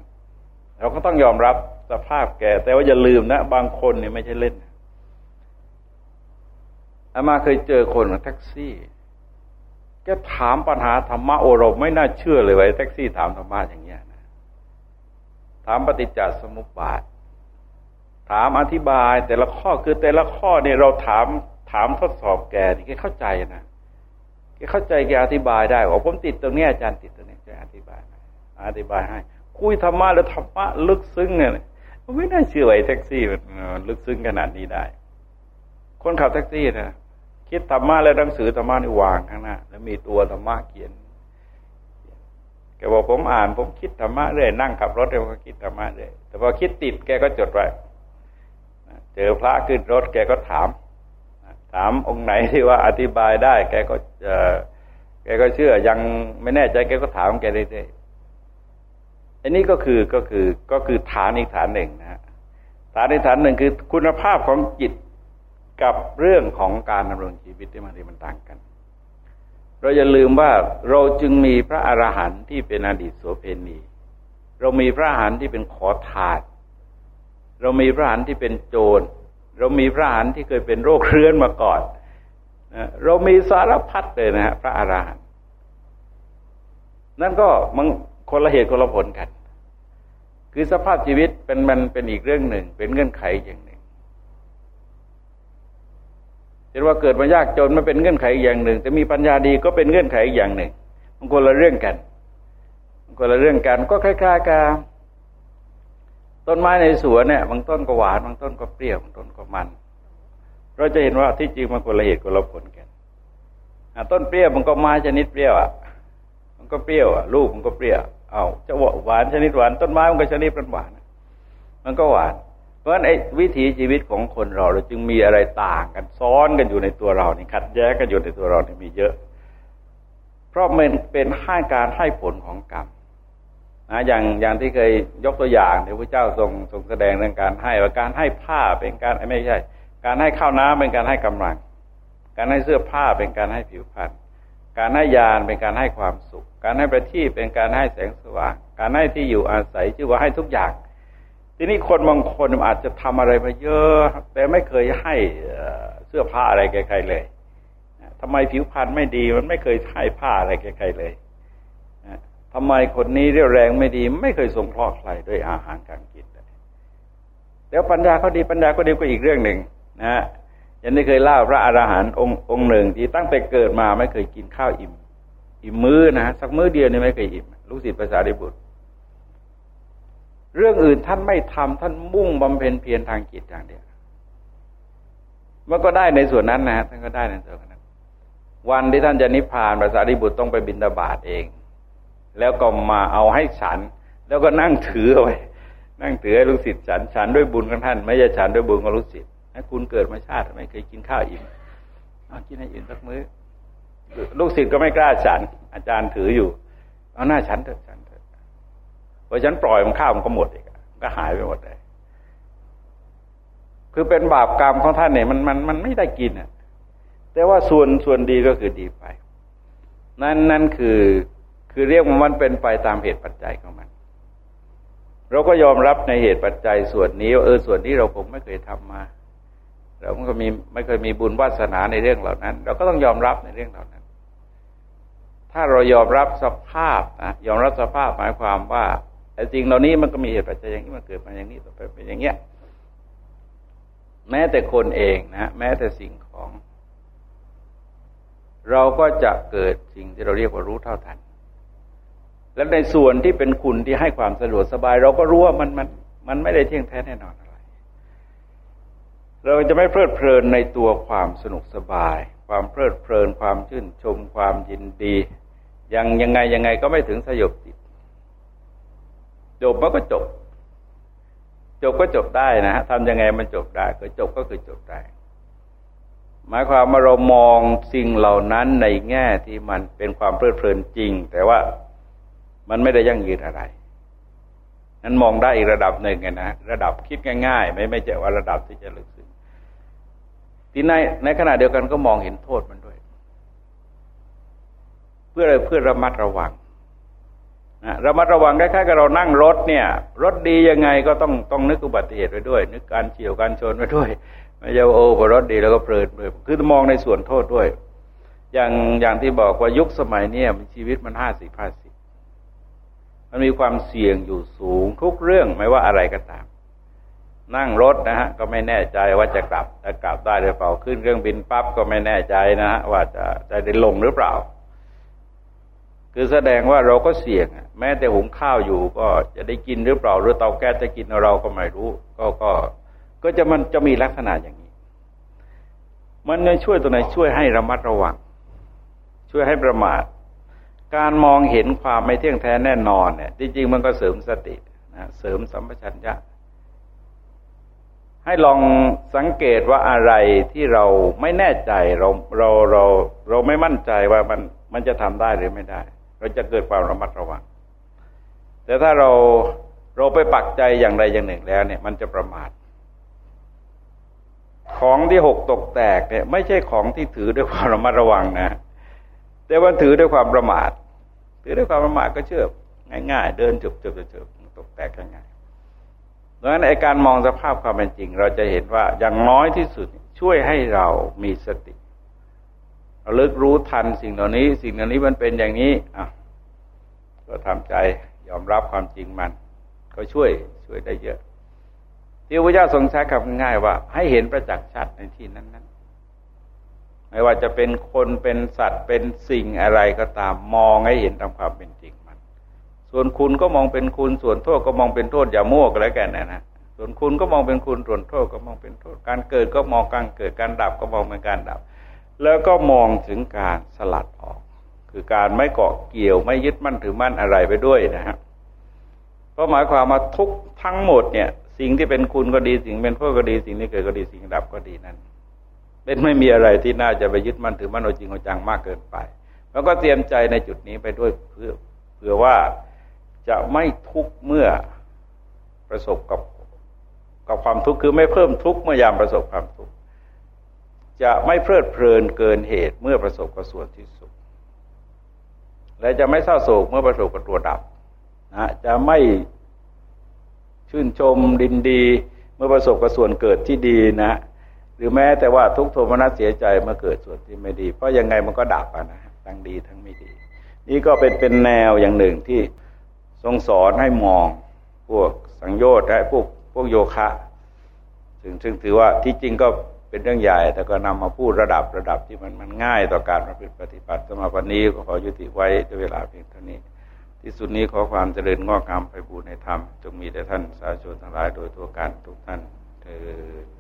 เราก็ต้องยอมรับสภาพแก แต่ว่าอย่าลืมนะ บางคนเนี่ยไม่ใช่เล่นอามาเคยเจอคนแท็กซี่แกถามปัญหาธรรมะโอราไม่น่าเชื่อเลยว่าแท็กซี่ถามธรรมะอย่างเงี้ย ถามปฏิจจสมุปบาท ถามอธิบายแต่ละข้อคือแต่ละข้อเนี่ยเราถามถามทดสอบแกที่แกเข้าใจนะแกเข้าใจแกอธิบายได้ว่าผมติดตรงนี้อาจารย์ติดตรงนี้จะอธิบายอธิบายให้ คุยธรรมะแล้วธรรมะลึกซึ้งเนี่ยไม่น่าเชื่อไอ้แท็กซี่มันลึกซึ้งขนาดนี้ได้ คนขับแท็กซี่นะคิดธรรมะแล้วหนังสือธรรมะนี่วางข้างหน้าแล้วมีตัวธรรมะเขียน แกบอกผมอ่านผมคิดธรรมะเรื่อยนั่งขับรถแกก็คิดธรรมะเรื่อยแต่พอคิดติดแกก็จดไว้เจอพระขึ้นรถแกก็ถาม ถามองค์ไหนที่ว่าอธิบายได้ แกก็จะแกก็เชื่อยังไม่แน่ใจแกก็ถามแกเรื่อยๆอันนี้ก็คือก็คือก็คือฐานอีกฐานหนึ่งนะฮะฐานอีกฐานหนึ่งคือคุณภาพของจิตกับเรื่องของการดำรงชีวิตที่มันมันต่างกัน เราอย่าลืมว่าเราจึงมีพระอรหันต์ที่เป็นอดีตโสเพณีเรามีพระอรหันต์ที่เป็นขอทานเรามีพระอรหันต์ที่เป็นโจร เรามีพระอรหันต์ที่เคยเป็นโรคเรื้อนมาก่อนเรามีสารพัดเลยนะฮะพระอรหันต์นั่นก็มันคนละเหตุคนละผลกัน คือสภาพชีวิตเป็นมันเป็นอีกเรื่องหนึ่ง เป็นเงื่อนไขอย่าง เห็นว่าเกิดมายากจนมันเป็นเงื่อนไขอย่างหนึ่ง แต่มีปัญญาดีก็เป็นเงื่อนไขอย่างหนึ่งมันคนละเรื่องกันมันคนละเรื่องกันก็คล้ายๆกับต้นไม้ในสวนเนี่ยบางต้นก็หวานบางต้นก็เปรี้ยวบางต้นก็มัน เราจะเห็นว่าที่จริงมันคนละเหตุคนละผลกันต้นเปรี้ยวมันก็ไม้ชนิดเปรี้ยวอะ มันก็เปรี้ยวอะลูกมันก็เปรี้ยวเอาจะหวานชนิดหวานต้นไม้มันก็ชนิดหวาน มันก็หวาน ราะฉะนั้นไอ้วิถีชีวิตของคนเราเราจึงมีอะไรต่างกันซ้อนกันอยู่ในตัวเรานี่ขัดแย้งกันอยู่ในตัวเรานี่มีเยอะ เพราะมันเป็นให้การให้ผลของกรรมนะอย่างอย่างที่เคยยกตัวอย่างที่พระเจ้าทรงทรงแสดงเรื่องการให้ว่าการให้ผ้าเป็นการไม่ใช่ การให้ข้าวน้ำเป็นการให้กำลัง การให้เสื้อผ้าเป็นการให้ผิวพรรณการให้ยานเป็นการให้ความสุข การให้ประทีปเป็นการให้แสงสว่าง การให้ที่อยู่อาศัยชื่อว่าให้ทุกอย่าง ทีนี้คนบางคนอาจจะทำอะไรมาเยอะ แต่ไม่เคยให้เสื้อผ้าอะไรใครๆเลยทำไมผิวพรรณไม่ดี มันไม่เคยให้ผ้าอะไรใครๆเลยทำไมคนนี้เรี่ยวแรงไม่ดี ไม่เคยสงเคราะห์ใครด้วยอาหารการกินเดี๋ยวปัญญาเขาดีปัญญาก็ดีก็อีกเรื่องหนึ่งนะย่างที่เคยเล่าพระอรหันต์องค์องค์หนึ่ง ที่ตั้งแต่เกิดมาไม่เคยกินข้าวอิ่ม อิ่มมื้อนะสักมื้อเดียวนี่ไม่เคยอิ่มลูกศิษย์ภาษาดิบุตร เรื่องอื่นท่านไม่ทำท่านมุ่งบำเพ็ญเพียรทางจิตอย่างเดียวมันก็ได้ในส่วนนั้นนะท่านก็ได้ในส่วนนั้น วันที่ท่านจะนิพพานภาษาดิบุตรต้องไปบินตาบาตเอง แล้วก็มาเอาให้ฉัน แล้วก็นั่งถือไว้นั่งถือให้ลูกศิษย์ฉันฉันด้วยบุญของท่าน ไม่ใช่ฉันด้วยบุญของลูกศิษย์คุณเกิดมาชาติไม่เคยกินข้าวอิ่มเอากินให้อิ่มสักมื้อ ลูกศิษย์ก็ไม่กล้าฉัน อาจารย์ถืออยู่ เอาหน้าฉันเถอะ ฉันเถอะพอฉันปล่อยมันข้าวมันก็หมดอีกก็หายไปหมดเลยคือเป็นบาปกรรมของท่านเนี่ยมันมันมันไม่ได้กินอะ แต่ว่าส่วนส่วนดีก็คือดีไป นั่นนั่นคือคือเรียกว่ามันเป็นไปตามเหตุปัจจัยของมัน เราก็ยอมรับในเหตุปัจจัยส่วนนี้ว่าเออส่วนนี้เราคงไม่เคยทำมา เราก็มีไม่เคยมีบุญวาสนาในเรื่องเหล่านั้น เราก็ต้องยอมรับในเรื่องเหล่านั้น ถ้าเรายอมรับสภาพนะยอมรับสภาพหมายความว่า แต่จริงเหล่านี้มันก็มีเหตุปัจจัยอย่างนี้มันเกิดมาอย่างนี้ต่อไปเป็นอย่างเงี้ยแม้แต่คนเองนะแม้แต่สิ่งของ เราก็จะเกิดสิ่งที่เราเรียกว่ารู้เท่าทัน แล้วในส่วนที่เป็นคุณที่ให้ความสะดวกสบาย เราก็รู้ว่ามันมันมันไม่ได้เที่ยงแท้แน่นอนอะไร เราจะไม่เพลิดเพลินในตัวความสนุกสบาย ความเพลิดเพลินความชื่นชมความยินดี ยังยังไงยังไงก็ไม่ถึงสยบติด จบมันก็จบ จบก็จบได้นะฮะทำยังไงมันจบได้ก็จบก็คือจบได้ หมายความว่าเรามองสิ่งเหล่านั้นในแง่ที่มันเป็นความเพลิดเพลินจริง แต่ว่ามันไม่ได้ยั่งยืนอะไรนั้นมองได้อีกระดับหนึ่งไงนะระดับคิดง่าย ๆ ไม่ไม่ใช่ว่าระดับที่จะลึกซึ้งที่ในในขณะเดียวกันก็มองเห็นโทษมันด้วย เพื่ออะไรเพื่อระมัดระวัง นะระมัดระวังคล้ายๆกับเรานั่งรถเนี่ย รถดียังไงก็ต้องต้องนึกอุบัติเหตุไว้ด้วย นึกการเฉียวการชนไว้ด้วยไม่ใช่โอ้พอรถดีแล้วก็เพลินเลยคือมองในส่วนโทษด้วย อย่างอย่างที่บอกว่ายุคสมัยเนี้มันชีวิตมันห้าสิบห้าสิบมันมีความเสี่ยงอยู่สูงทุกเรื่องไม่ว่าอะไรก็ตาม นั่งรถนะฮะ ก็ไม่แน่ใจว่าจะกลับจะกลับได้หรือเปล่าขึ้นเครื่องบินปั๊บก็ไม่แน่ใจนะฮะว่าจะจะได้ลงหรือเปล่า คือแสดงว่าเราก็เสี่ยง แม้แต่หุงข้าวอยู่ก็จะได้กินหรือเปล่าหรือเตาแก๊สจะกินเราก็ไม่รู้ ก็ก็ก็จะมันจะมีลักษณะอย่างนี้ มันจะช่วยตัวไหนช่วยให้ระมัดระวัง ช่วยให้ประมาท การมองเห็นความไม่เที่ยงแท้แน่นอนเนี่ยจริงๆมันก็เสริมสตินะเสริมสัมปชัญญะให้ลองสังเกตว่าอะไรที่เราไม่แน่ใจเราเราเราเราไม่มั่นใจว่ามันมันจะทำได้หรือไม่ได้ เราจะเกิดความระมัดระวัง แต่ถ้าเราเราไปปักใจอย่างใดอย่างหนึ่งแล้วเนี่ยมันจะประมาท ของที่หกตกแตกเนี่ย ไม่ใช่ของที่ถือด้วยความระมัดระวังนะ แต่ว่าถือด้วยความประมาท ถือด้วยความประมาทก็เชื่อง่าย ๆ เดินจุบจุบจุบตกแตกง่ายดังนั้นไอการมองสภาพความเป็นจริง เราจะเห็นว่าอย่างน้อยที่สุดช่วยให้เรามีสติ ราลิกรู้ทันสิ่งเหล่านี้ สิ่งเหล่านี้มันเป็นอย่างนี้อะก็ทำใจยอมรับความจริงมัน ก็ช่วยช่วยได้เยอะ ที่พระเจ้าทรงใช้คำง่ายว่า ให้เห็นประจักษ์ชัดในที่นั้นๆไม่ว่าจะเป็นคนเป็นสัตว์เป็นสิ่งอะไรก็ตามมองให้เห็นตามความเป็นจริงมัน ส่วนคุณก็มองเป็นคุณส่วนโทษก็มองเป็นโทษอย่ามั่วกันแล้วกันนะนะส่วนคุณก็มองเป็นคุณส่วนโทษก็มองเป็นโทษ การเกิดก็มองการเกิดการดับก็มองเป็นการดับ แล้วก็มองถึงการสลัดออก คือการไม่เกาะเกี่ยวไม่ยึดมั่นถือมั่นอะไรไปด้วยนะครับเพราะหมายความมาทุกทั้งหมดเนี่ย สิ่งที่เป็นคุณก็ดีสิ่งเป็นโทษก็ดีสิ่งที่เกิดก็ดีสิ่งดับก็ดีนั้นเป็นไม่มีอะไรที่น่าจะไปยึดมั่นถือมั่นเอาจริงเอาจังมากเกินไป แล้วก็เตรียมใจในจุดนี้ไปด้วยเพื่อเพื่อว่าจะไม่ทุกข์เมื่อประสบกับกับความทุกข์คือไม่เพิ่มทุกข์เมื่อยามประสบความทุกข์ จะไม่เพลิดเพลินเกินเหตุเมื่อประสบกับส่วนที่สุดและจะไม่เศร้าโศกเมื่อประสบกับตัวดับนะจะไม่ชื่นชมดินดี เมื่อประสบกับส่วนเกิดที่ดีนะ หรือแม้แต่ว่าทุกโทมนัสเสียใจเมื่อเกิดส่วนที่ไม่ดี เพราะยังไงมันก็ดับนะทั้งดีทั้งไม่ดี นี่ก็เป็นเป็นแนวอย่างหนึ่งที่ทรงสอนให้มองพวกสังโยชน์และพวกพวกโยคะซึ่งซึ่งถือว่าที่จริงก็ เป็นเรื่องใหญ่ แต่ก็นำมาพูดระดับระดับที่มันมันง่ายต่อการมาปฏิบัติสมาวันนี้ก็ขอยุติไว้ด้วยเวลาเพียงเท่านี้ ที่สุดนี้ขอความเจริญงอกงามไปบูรณนธรรม จงมีแต่ท่านสาธุชนทั้งหลายโดยทั่วกันทุกท่านเถิด